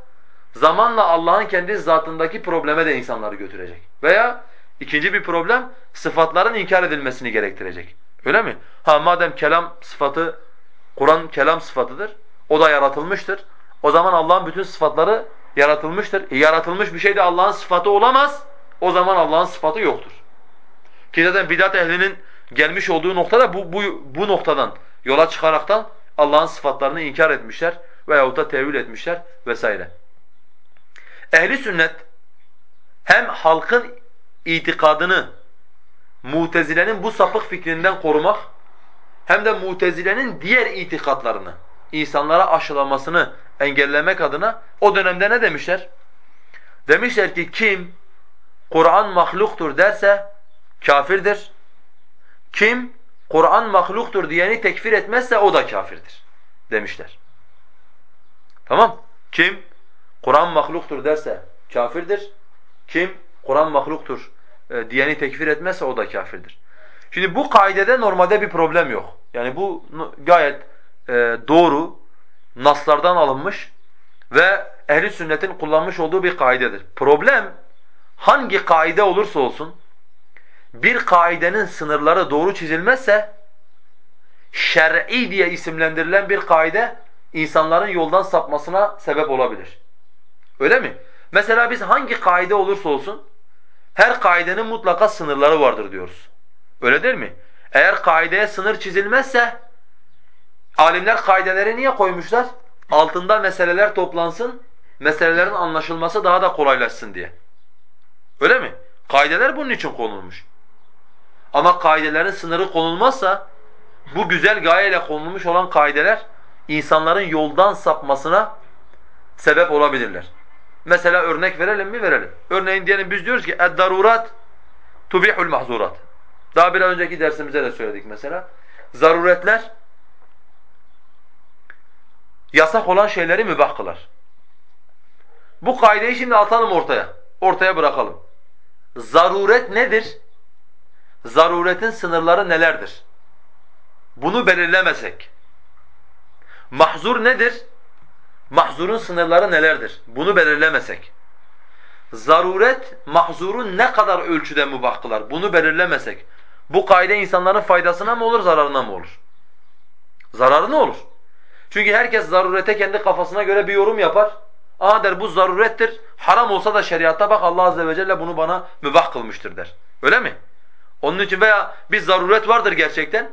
zamanla Allah'ın kendi zatındaki probleme de insanları götürecek. Veya ikinci bir problem sıfatların inkar edilmesini gerektirecek. Öyle mi? Ha madem kelam sıfatı Kur'an kelam sıfatıdır. O da yaratılmıştır. O zaman Allah'ın bütün sıfatları yaratılmıştır. E, yaratılmış bir şey de Allah'ın sıfatı olamaz. O zaman Allah'ın sıfatı yoktur. Ki zaten bidat ehlinin gelmiş olduğu nokta da bu, bu, bu noktadan yola çıkaraktan Allah'ın sıfatlarını inkar etmişler veyahut da tevil etmişler vesaire. Ehli sünnet hem halkın itikadını Mutezile'nin bu sapık fikrinden korumak hem de Mutezile'nin diğer itikatlarını insanlara aşılamasını engellemek adına o dönemde ne demişler? Demişler ki kim Kur'an mahluktur derse kafirdir. Kim Kur'an mahluktur diyeni tekfir etmezse o da kafirdir demişler. Tamam? Kim Kur'an mahluktur derse kafirdir. Kim Kur'an mahluktur e, diyeni tekfir etmezse o da kafirdir. Şimdi bu kaidede normalde bir problem yok. Yani bu gayet doğru, naslardan alınmış ve ehli sünnetin kullanmış olduğu bir kaidedir. Problem hangi kaide olursa olsun bir kaidenin sınırları doğru çizilmezse şer'i diye isimlendirilen bir kaide insanların yoldan sapmasına sebep olabilir. Öyle mi? Mesela biz hangi kaide olursa olsun her kaidenin mutlaka sınırları vardır diyoruz. Öyle değil mi? Eğer kaideye sınır çizilmezse Alimler kaideleri niye koymuşlar? Altında meseleler toplansın, meselelerin anlaşılması daha da kolaylaşsın diye. Öyle mi? Kaideler bunun için konulmuş. Ama kaidelerin sınırı konulmazsa bu güzel gayeyle konulmuş olan kaideler insanların yoldan sapmasına sebep olabilirler. Mesela örnek verelim mi? Verelim. Örneğin diyelim biz diyoruz ki ed-darurat tubihul mahzurat. Daha bir önceki dersimizde de söyledik mesela. Zaruretler yasak olan şeyleri mübah kılar. Bu kaideyi şimdi atalım ortaya. Ortaya bırakalım. Zaruret nedir? Zaruretin sınırları nelerdir? Bunu belirlemesek. Mahzur nedir? mahzurun sınırları nelerdir? Bunu belirlemesek. Zaruret mahzurun ne kadar ölçüde mübah kılar? Bunu belirlemesek. Bu kaide insanların faydasına mı olur, zararına mı olur? Zararı ne olur? Çünkü herkes zarurete kendi kafasına göre bir yorum yapar. Aa der bu zarurettir. Haram olsa da şeriatta bak Allah azze ve celle bunu bana mübah kılmıştır der. Öyle mi? Onun için veya bir zaruret vardır gerçekten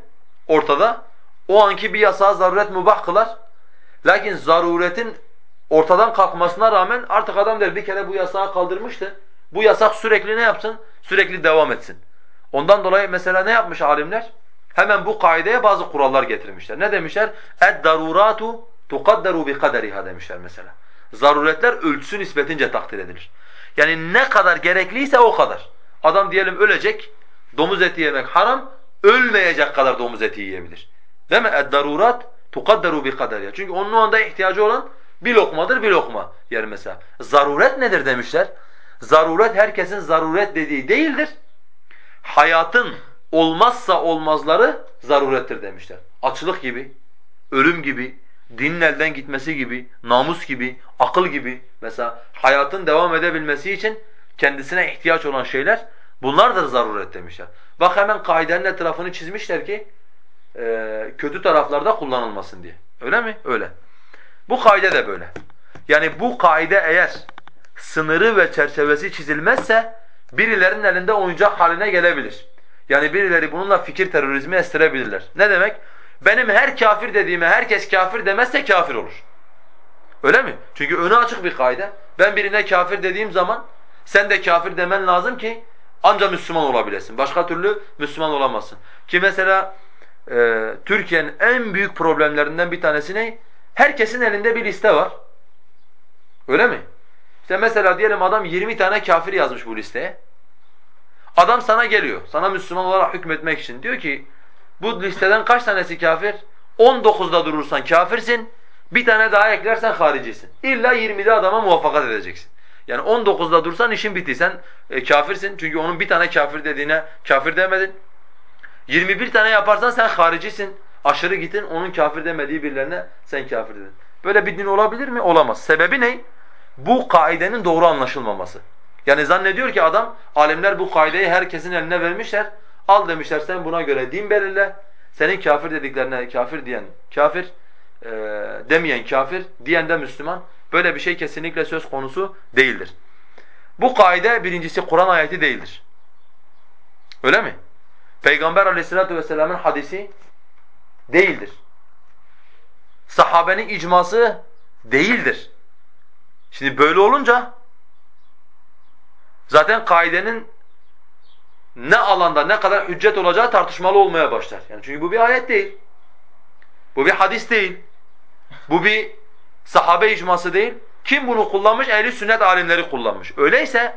ortada. O anki bir yasağa zaruret mübah kılar. Lakin zaruretin ortadan kalkmasına rağmen artık adam der bir kere bu yasağı kaldırmıştı. Bu yasak sürekli ne yapsın? Sürekli devam etsin. Ondan dolayı mesela ne yapmış alimler? Hemen bu kaideye bazı kurallar getirmişler. Ne demişler? اَدْدَرُورَاتُ تُقَدَّرُوا بِقَدَرِهَا demişler mesela. Zaruretler ölçüsü nispetince takdir edilir. Yani ne kadar gerekliyse o kadar. Adam diyelim ölecek, domuz eti yemek haram, ölmeyecek kadar domuz eti yiyebilir. Değil mi? اَدْدَرُورَاتُ tukadderu bi kaderiha. Çünkü onun o anda ihtiyacı olan bir lokmadır, bir lokma yer mesela. Zaruret nedir demişler? Zaruret herkesin zaruret dediği değildir. hayatın olmazsa olmazları zarurettir demişler. Açlık gibi, ölüm gibi, dinin elden gitmesi gibi, namus gibi, akıl gibi mesela hayatın devam edebilmesi için kendisine ihtiyaç olan şeyler bunlardır zaruret demişler. Bak hemen kaidenin etrafını çizmişler ki e, kötü taraflarda kullanılmasın diye. Öyle mi? Öyle. Bu kaide de böyle. Yani bu kaide eğer sınırı ve çerçevesi çizilmezse birilerinin elinde oyuncak haline gelebilir. Yani birileri bununla fikir terörizmi estirebilirler. Ne demek? Benim her kafir dediğime herkes kafir demezse kafir olur. Öyle mi? Çünkü önü açık bir kaide. Ben birine kafir dediğim zaman sen de kafir demen lazım ki anca Müslüman olabilesin. Başka türlü Müslüman olamazsın. Ki mesela e, Türkiye'nin en büyük problemlerinden bir tanesi ne? Herkesin elinde bir liste var. Öyle mi? İşte mesela diyelim adam 20 tane kafir yazmış bu listeye. Adam sana geliyor, sana Müslüman olarak hükmetmek için. Diyor ki, bu listeden kaç tanesi kafir? 19'da durursan kafirsin, bir tane daha eklersen haricisin. İlla 20'de adama muvaffakat edeceksin. Yani 19'da dursan işin bitti. Sen e, kafirsin çünkü onun bir tane kafir dediğine kafir demedin. 21 tane yaparsan sen haricisin. Aşırı gittin onun kafir demediği birilerine sen kafir dedin. Böyle bir din olabilir mi? Olamaz. Sebebi ne? Bu kaidenin doğru anlaşılmaması. Yani zannediyor ki adam, alimler bu kaideyi herkesin eline vermişler. Al demişler sen buna göre din belirle. Senin kafir dediklerine kafir diyen kafir, e, demeyen kafir, diyen de Müslüman. Böyle bir şey kesinlikle söz konusu değildir. Bu kaide birincisi Kur'an ayeti değildir. Öyle mi? Peygamber aleyhissalatu vesselamın hadisi değildir. Sahabenin icması değildir. Şimdi böyle olunca zaten kaidenin ne alanda ne kadar hüccet olacağı tartışmalı olmaya başlar. Yani çünkü bu bir ayet değil. Bu bir hadis değil. Bu bir sahabe icması değil. Kim bunu kullanmış? Ehli sünnet alimleri kullanmış. Öyleyse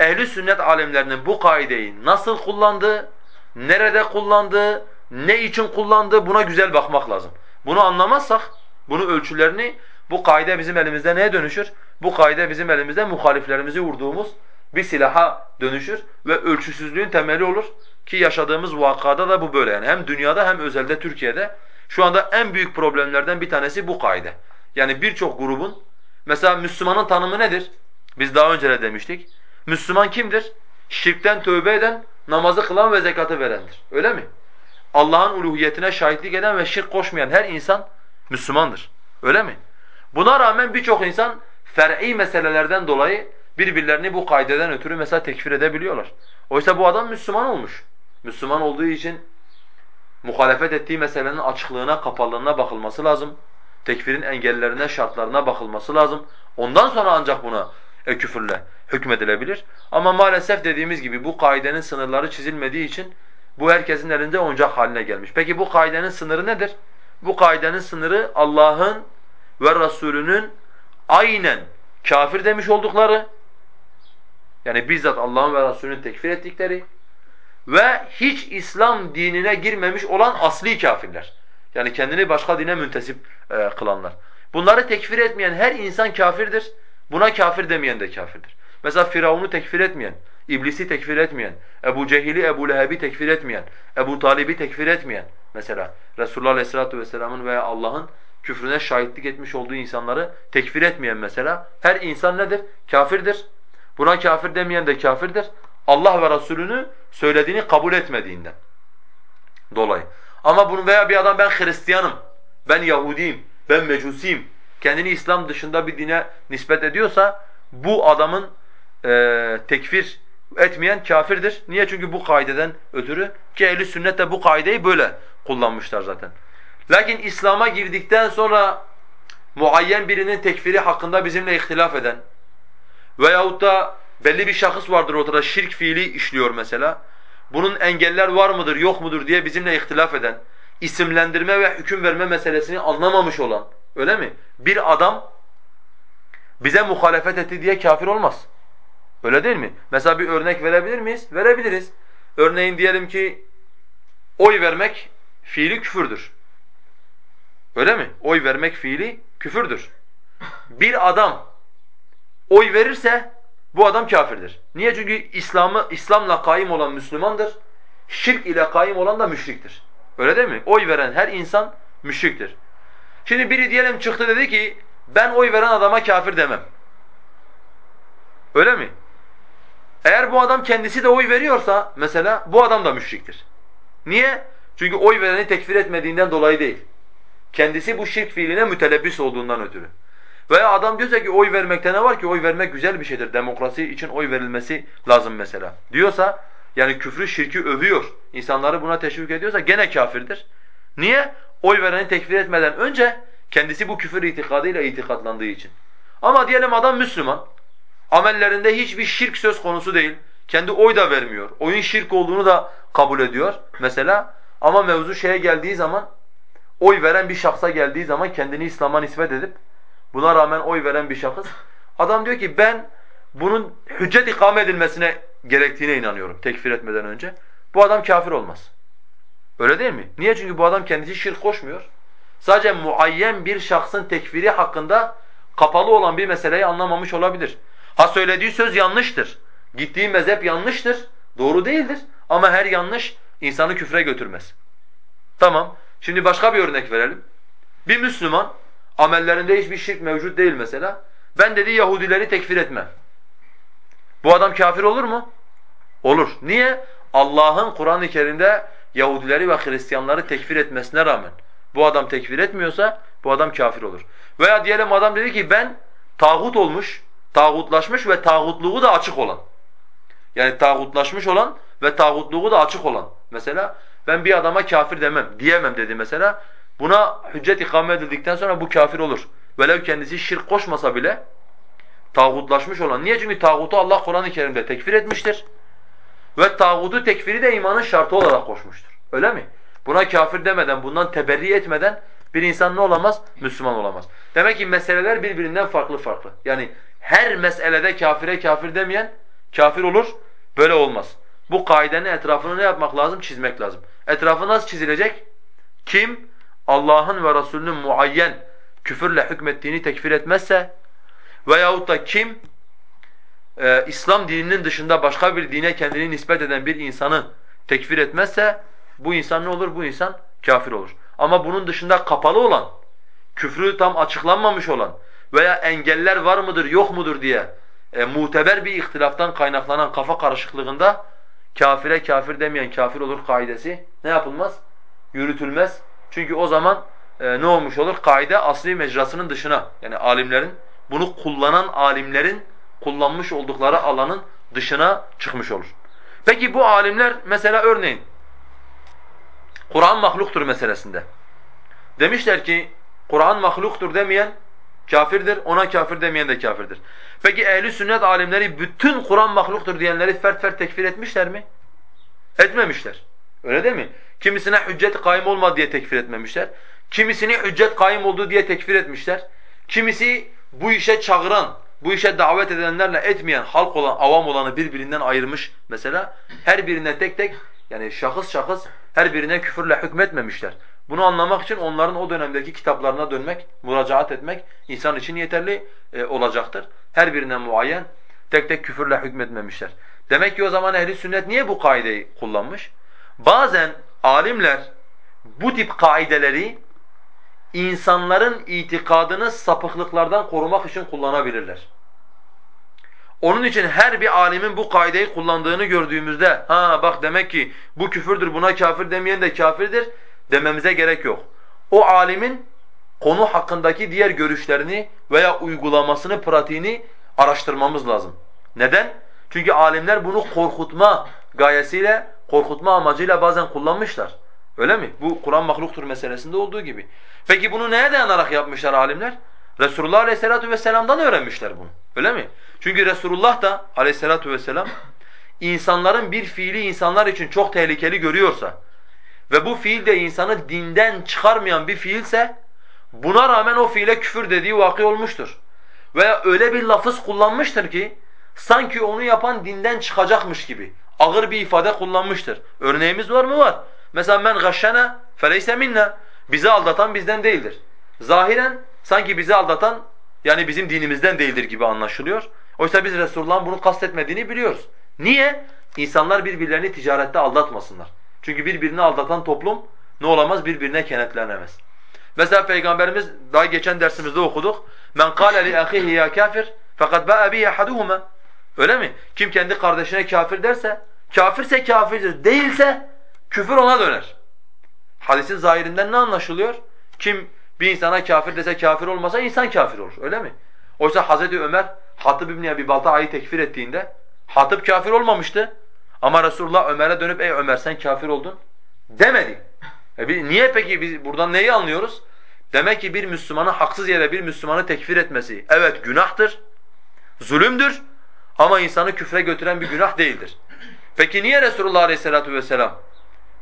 ehli sünnet alimlerinin bu kaideyi nasıl kullandığı, nerede kullandığı, ne için kullandığı buna güzel bakmak lazım. Bunu anlamazsak, bunu ölçülerini bu kaide bizim elimizde neye dönüşür? Bu kaide bizim elimizde muhaliflerimizi vurduğumuz bir silaha dönüşür ve ölçüsüzlüğün temeli olur ki yaşadığımız vakada da bu böyle yani hem dünyada hem özelde Türkiye'de şu anda en büyük problemlerden bir tanesi bu kaide. Yani birçok grubun mesela Müslümanın tanımı nedir? Biz daha önce de demiştik. Müslüman kimdir? Şirkten tövbe eden, namazı kılan ve zekatı verendir. Öyle mi? Allah'ın uluhiyetine şahitlik eden ve şirk koşmayan her insan Müslümandır. Öyle mi? Buna rağmen birçok insan fer'i meselelerden dolayı birbirlerini bu kaideden ötürü mesela tekfir edebiliyorlar. Oysa bu adam Müslüman olmuş. Müslüman olduğu için muhalefet ettiği meselenin açıklığına, kapalılığına bakılması lazım. Tekfirin engellerine, şartlarına bakılması lazım. Ondan sonra ancak buna e, küfürle hükmedilebilir. Ama maalesef dediğimiz gibi bu kaidenin sınırları çizilmediği için bu herkesin elinde oyuncak haline gelmiş. Peki bu kaidenin sınırı nedir? Bu kaidenin sınırı Allah'ın ve Resulünün aynen kafir demiş oldukları, yani bizzat Allah'ın ve Resulünün tekfir ettikleri ve hiç İslam dinine girmemiş olan asli kafirler. Yani kendini başka dine müntesip e, kılanlar. Bunları tekfir etmeyen her insan kafirdir. Buna kafir demeyen de kafirdir. Mesela Firavun'u tekfir etmeyen, İblisi tekfir etmeyen, Ebu Cehil'i, Ebu Leheb'i tekfir etmeyen, Ebu Talib'i tekfir etmeyen mesela Resulullah Aleyhisselatü Vesselam'ın veya Allah'ın küfrüne şahitlik etmiş olduğu insanları tekfir etmeyen mesela her insan nedir? Kafirdir. Buna kafir demeyen de kafirdir. Allah ve Resulünü söylediğini kabul etmediğinden dolayı. Ama bunu veya bir adam ben Hristiyanım, ben Yahudiyim, ben Mecusiyim, kendini İslam dışında bir dine nispet ediyorsa bu adamın e, tekfir etmeyen kafirdir. Niye? Çünkü bu kaideden ötürü ki ehli sünnet de bu kaideyi böyle kullanmışlar zaten. Lakin İslam'a girdikten sonra muayyen birinin tekfiri hakkında bizimle ihtilaf eden veyahut da belli bir şahıs vardır ortada şirk fiili işliyor mesela. Bunun engeller var mıdır yok mudur diye bizimle ihtilaf eden, isimlendirme ve hüküm verme meselesini anlamamış olan, öyle mi? Bir adam bize muhalefet etti diye kafir olmaz. Öyle değil mi? Mesela bir örnek verebilir miyiz? Verebiliriz. Örneğin diyelim ki oy vermek fiili küfürdür. Öyle mi? Oy vermek fiili küfürdür. Bir adam oy verirse bu adam kafirdir. Niye? Çünkü İslam'ı İslam'la kaim olan Müslümandır. şirk ile kaim olan da müşriktir. Öyle değil mi? Oy veren her insan müşriktir. Şimdi biri diyelim çıktı dedi ki ben oy veren adama kafir demem. Öyle mi? Eğer bu adam kendisi de oy veriyorsa mesela bu adam da müşriktir. Niye? Çünkü oy vereni tekfir etmediğinden dolayı değil. Kendisi bu şirk fiiline mütelebbis olduğundan ötürü. Veya adam diyorsa ki oy vermekte ne var ki? Oy vermek güzel bir şeydir. Demokrasi için oy verilmesi lazım mesela. Diyorsa yani küfrü şirki övüyor. İnsanları buna teşvik ediyorsa gene kafirdir. Niye? Oy vereni tekfir etmeden önce kendisi bu küfür itikadıyla itikatlandığı için. Ama diyelim adam Müslüman. Amellerinde hiçbir şirk söz konusu değil. Kendi oy da vermiyor. Oyun şirk olduğunu da kabul ediyor mesela. Ama mevzu şeye geldiği zaman oy veren bir şahsa geldiği zaman kendini İslam'a nispet edip buna rağmen oy veren bir şahıs adam diyor ki ben bunun hüccet ikame edilmesine gerektiğine inanıyorum tekfir etmeden önce. Bu adam kafir olmaz. Öyle değil mi? Niye? Çünkü bu adam kendisi şirk koşmuyor. Sadece muayyen bir şahsın tekfiri hakkında kapalı olan bir meseleyi anlamamış olabilir. Ha söylediği söz yanlıştır. Gittiği mezhep yanlıştır. Doğru değildir. Ama her yanlış insanı küfre götürmez. Tamam. Şimdi başka bir örnek verelim. Bir Müslüman amellerinde hiçbir şirk mevcut değil mesela. Ben dedi Yahudileri tekfir etmem. Bu adam kafir olur mu? Olur. Niye? Allah'ın Kur'an-ı Kerim'de Yahudileri ve Hristiyanları tekfir etmesine rağmen bu adam tekfir etmiyorsa bu adam kafir olur. Veya diyelim adam dedi ki ben tağut olmuş, tağutlaşmış ve tağutluğu da açık olan. Yani tağutlaşmış olan ve tağutluğu da açık olan. Mesela ben bir adama kafir demem, diyemem dedi mesela. Buna hüccet ikame edildikten sonra bu kafir olur. Velev kendisi şirk koşmasa bile tağutlaşmış olan. Niye? Çünkü tağutu Allah Kur'an-ı Kerim'de tekfir etmiştir. Ve tağutu tekfiri de imanın şartı olarak koşmuştur. Öyle mi? Buna kafir demeden, bundan teberri etmeden bir insan ne olamaz? Müslüman olamaz. Demek ki meseleler birbirinden farklı farklı. Yani her meselede kafire kafir demeyen kafir olur. Böyle olmaz. Bu kaidenin etrafını ne yapmak lazım? Çizmek lazım. Etrafı nasıl çizilecek? Kim Allah'ın ve Resulünün muayyen küfürle hükmettiğini tekfir etmezse veyahut da kim e, İslam dininin dışında başka bir dine kendini nispet eden bir insanı tekfir etmezse bu insan ne olur? Bu insan kafir olur. Ama bunun dışında kapalı olan, küfrü tam açıklanmamış olan veya engeller var mıdır yok mudur diye e, muteber bir ihtilaftan kaynaklanan kafa karışıklığında kafire kafir demeyen kafir olur kaidesi ne yapılmaz? Yürütülmez. Çünkü o zaman e, ne olmuş olur? Kaide asli mecrasının dışına yani alimlerin bunu kullanan alimlerin kullanmış oldukları alanın dışına çıkmış olur. Peki bu alimler mesela örneğin Kur'an mahluktur meselesinde. Demişler ki Kur'an mahluktur demeyen kafirdir, ona kafir demeyen de kafirdir. Peki ehli sünnet alimleri bütün Kur'an mahluktur diyenleri fert fert tekfir etmişler mi? Etmemişler. Öyle değil mi? Kimisine hüccet kaim olma diye tekfir etmemişler. Kimisini hüccet kaim oldu diye tekfir etmişler. Kimisi bu işe çağıran, bu işe davet edenlerle etmeyen, halk olan, avam olanı birbirinden ayırmış mesela. Her birine tek tek yani şahıs şahıs her birine küfürle hükmetmemişler. Bunu anlamak için onların o dönemdeki kitaplarına dönmek, müracaat etmek insan için yeterli e, olacaktır. Her birine muayyen tek tek küfürle hükmetmemişler. Demek ki o zaman ehli sünnet niye bu kaideyi kullanmış? Bazen alimler bu tip kaideleri insanların itikadını sapıklıklardan korumak için kullanabilirler. Onun için her bir alimin bu kaideyi kullandığını gördüğümüzde ha bak demek ki bu küfürdür buna kafir demeyen de kafirdir dememize gerek yok. O alimin konu hakkındaki diğer görüşlerini veya uygulamasını, pratiğini araştırmamız lazım. Neden? Çünkü alimler bunu korkutma gayesiyle, korkutma amacıyla bazen kullanmışlar. Öyle mi? Bu Kur'an mahluktur meselesinde olduğu gibi. Peki bunu neye dayanarak yapmışlar alimler? Resulullah Aleyhisselatü Vesselam'dan öğrenmişler bunu. Öyle mi? Çünkü Resulullah da Aleyhisselatü Vesselam insanların bir fiili insanlar için çok tehlikeli görüyorsa ve bu fiil de insanı dinden çıkarmayan bir fiilse buna rağmen o fiile küfür dediği vakı olmuştur. Veya öyle bir lafız kullanmıştır ki sanki onu yapan dinden çıkacakmış gibi ağır bir ifade kullanmıştır. Örneğimiz var mı? Var. Mesela men gashşana feleyse minna. Bizi aldatan bizden değildir. Zahiren sanki bizi aldatan yani bizim dinimizden değildir gibi anlaşılıyor. Oysa biz Resulullah'ın bunu kastetmediğini biliyoruz. Niye? İnsanlar birbirlerini ticarette aldatmasınlar. Çünkü birbirini aldatan toplum ne olamaz? Birbirine kenetlenemez. Mesela Peygamberimiz daha geçen dersimizde okuduk. Men kâle li ahihi ya kafir fakat ba'a bihi ahaduhuma. Öyle mi? Kim kendi kardeşine kafir derse, kafirse kafirdir, değilse küfür ona döner. Hadisin zahirinden ne anlaşılıyor? Kim bir insana kafir dese kafir olmasa insan kafir olur. Öyle mi? Oysa Hazreti Ömer Hatip İbn Ebi Balta'yı tekfir ettiğinde Hatip kafir olmamıştı. Ama Resulullah Ömer'e dönüp ey Ömer sen kafir oldun demedi. E niye peki biz buradan neyi anlıyoruz? Demek ki bir Müslümanı haksız yere bir Müslümanı tekfir etmesi evet günahtır, zulümdür ama insanı küfre götüren bir günah değildir. Peki niye Resulullah Aleyhisselatü vesselam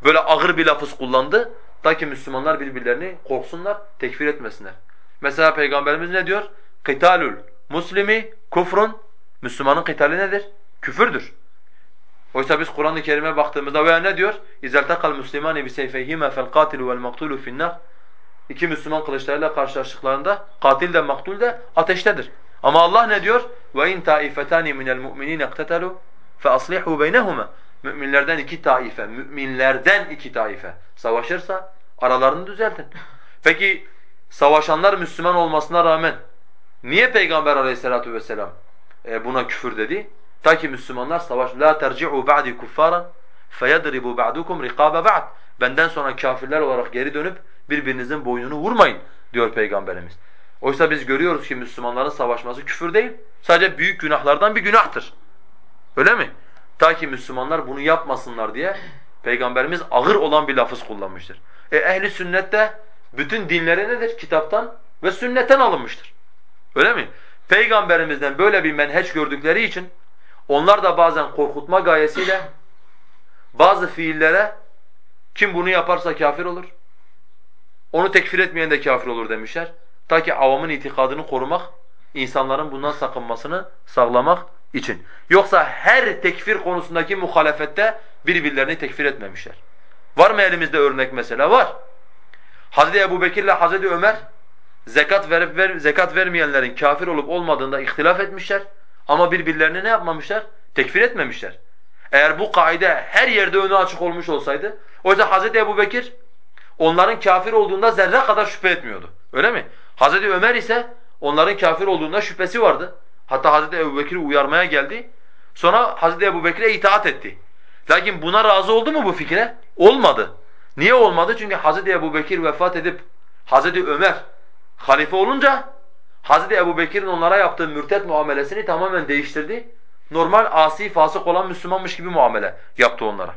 böyle ağır bir lafız kullandı? Ta ki Müslümanlar birbirlerini korksunlar, tekfir etmesinler. Mesela Peygamberimiz ne diyor? Kıtalül muslimi kufrun Müslümanın kıtali nedir? Küfürdür. Oysa biz Kur'an-ı Kerim'e baktığımızda veya ne diyor? İzeltekal Müslümanı bi seyfeyhima fel katilu vel maktulu. İki Müslüman kılıçlarıyla karşılaştıklarında katil de maktul de ateştedir. Ama Allah ne diyor? Ve in taifetani minel mu'minina iqtatalu فَأَصْلِحُوا بَيْنَهُمَا Müminlerden iki taife, müminlerden iki taife savaşırsa aralarını düzeltin. Peki savaşanlar Müslüman olmasına rağmen niye Peygamber aleyhissalatu vesselam e, buna küfür dedi? Ta ki Müslümanlar savaş la terci'u ba'di kuffaran feyadribu ba'dukum riqaba ba'd. Benden sonra kafirler olarak geri dönüp birbirinizin boynunu vurmayın diyor Peygamberimiz. Oysa biz görüyoruz ki Müslümanların savaşması küfür değil, sadece büyük günahlardan bir günahtır. Öyle mi? Ta ki Müslümanlar bunu yapmasınlar diye Peygamberimiz ağır olan bir lafız kullanmıştır. E ehli sünnette bütün dinleri nedir? Kitaptan ve sünnetten alınmıştır. Öyle mi? Peygamberimizden böyle bir menheç gördükleri için onlar da bazen korkutma gayesiyle bazı fiillere kim bunu yaparsa kafir olur. Onu tekfir etmeyen de kafir olur demişler. Ta ki avamın itikadını korumak, insanların bundan sakınmasını sağlamak için. Yoksa her tekfir konusundaki muhalefette birbirlerini tekfir etmemişler. Var mı elimizde örnek mesela? Var. Hazreti Ebu Bekir ile Hazreti Ömer zekat verip ver, zekat vermeyenlerin kafir olup olmadığında ihtilaf etmişler. Ama birbirlerini ne yapmamışlar? Tekfir etmemişler. Eğer bu kaide her yerde önü açık olmuş olsaydı, oysa Hazreti Ebu Bekir onların kafir olduğunda zerre kadar şüphe etmiyordu. Öyle mi? Hazreti Ömer ise onların kafir olduğunda şüphesi vardı. Hatta Hazreti Ebu Bekir'i uyarmaya geldi. Sonra Hazreti Ebu Bekir'e itaat etti. Lakin buna razı oldu mu bu fikre? Olmadı. Niye olmadı? Çünkü Hazreti Ebu Bekir vefat edip Hazreti Ömer halife olunca Hazreti Ebu Bekir'in onlara yaptığı mürtet muamelesini tamamen değiştirdi. Normal asi fasık olan Müslümanmış gibi muamele yaptı onlara.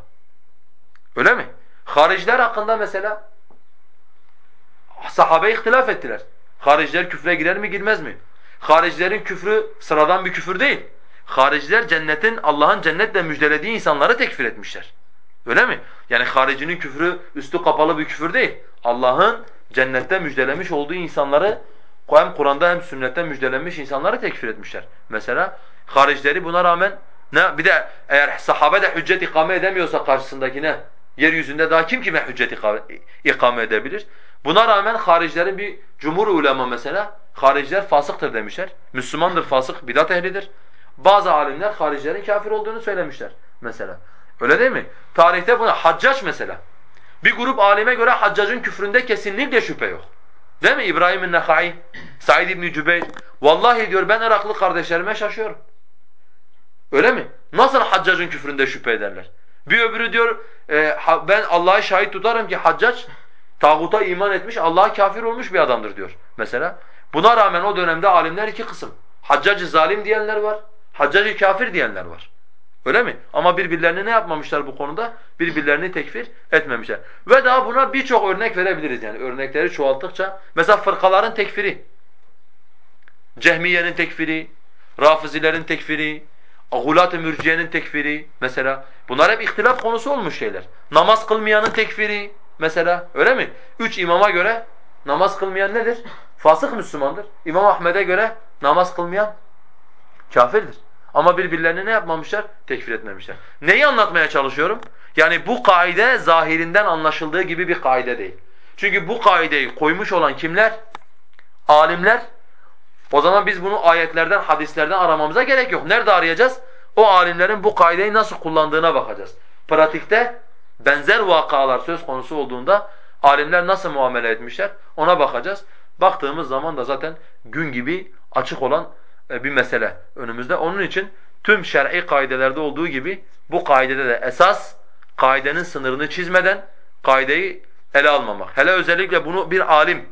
Öyle mi? Hariciler hakkında mesela sahabe ihtilaf ettiler. Hariciler küfre girer mi girmez mi? Haricilerin küfrü sıradan bir küfür değil. Hariciler cennetin Allah'ın cennetle müjdelediği insanları tekfir etmişler. Öyle mi? Yani haricinin küfrü üstü kapalı bir küfür değil. Allah'ın cennette müjdelemiş olduğu insanları hem Kur'an'da hem sünnette müjdelenmiş insanları tekfir etmişler. Mesela haricileri buna rağmen ne bir de eğer sahabe de hüccet ikame edemiyorsa karşısındakine yeryüzünde daha kim kime hüccet ikame edebilir? Buna rağmen haricilerin bir cumhur ulema mesela hariciler fasıktır demişler. Müslümandır fasık, bidat ehlidir. Bazı alimler haricilerin kafir olduğunu söylemişler mesela. Öyle değil mi? Tarihte buna Haccac mesela. Bir grup alime göre Haccac'ın küfründe kesinlikle şüphe yok. Değil mi? İbrahim el-Nehai, Said ibn Cübeyr. Vallahi diyor ben Iraklı kardeşlerime şaşıyorum. Öyle mi? Nasıl Haccac'ın küfründe şüphe ederler? Bir öbürü diyor e, ben Allah'ı şahit tutarım ki Haccac tağuta iman etmiş, Allah'a kafir olmuş bir adamdır diyor mesela. Buna rağmen o dönemde alimler iki kısım. Haccacı zalim diyenler var, Haccacı kafir diyenler var. Öyle mi? Ama birbirlerini ne yapmamışlar bu konuda? Birbirlerini tekfir etmemişler. Ve daha buna birçok örnek verebiliriz yani örnekleri çoğalttıkça. Mesela fırkaların tekfiri. Cehmiye'nin tekfiri, Rafizilerin tekfiri, Gulat-ı Mürciye'nin tekfiri mesela. Bunlar hep ihtilaf konusu olmuş şeyler. Namaz kılmayanın tekfiri mesela öyle mi? Üç imama göre namaz kılmayan nedir? Fasık Müslümandır. İmam Ahmed'e göre namaz kılmayan kafirdir. Ama birbirlerini ne yapmamışlar? Tekfir etmemişler. Neyi anlatmaya çalışıyorum? Yani bu kaide zahirinden anlaşıldığı gibi bir kaide değil. Çünkü bu kaideyi koymuş olan kimler? Alimler. O zaman biz bunu ayetlerden, hadislerden aramamıza gerek yok. Nerede arayacağız? O alimlerin bu kaideyi nasıl kullandığına bakacağız. Pratikte benzer vakalar söz konusu olduğunda alimler nasıl muamele etmişler ona bakacağız. Baktığımız zaman da zaten gün gibi açık olan e, bir mesele önümüzde. Onun için tüm şer'i kaidelerde olduğu gibi bu kaidede de esas kaidenin sınırını çizmeden kaideyi ele almamak. Hele özellikle bunu bir alim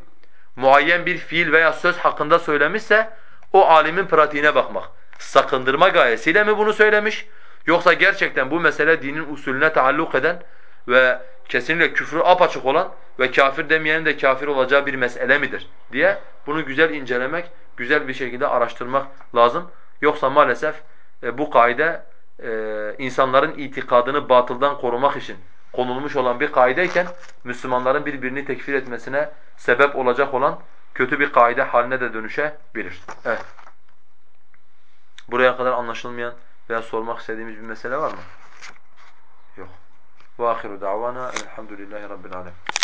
muayyen bir fiil veya söz hakkında söylemişse o alimin pratiğine bakmak. Sakındırma gayesiyle mi bunu söylemiş yoksa gerçekten bu mesele dinin usulüne taalluk eden ve kesinlikle küfrü apaçık olan ve kafir demeyenin de kafir olacağı bir mesele midir diye bunu güzel incelemek, güzel bir şekilde araştırmak lazım. Yoksa maalesef e, bu kaide e, insanların itikadını batıldan korumak için konulmuş olan bir kaideyken Müslümanların birbirini tekfir etmesine sebep olacak olan kötü bir kaide haline de dönüşebilir. Evet. Buraya kadar anlaşılmayan veya sormak istediğimiz bir mesele var mı? Yok. وآخر دعوانا الحمد لله رب العالمين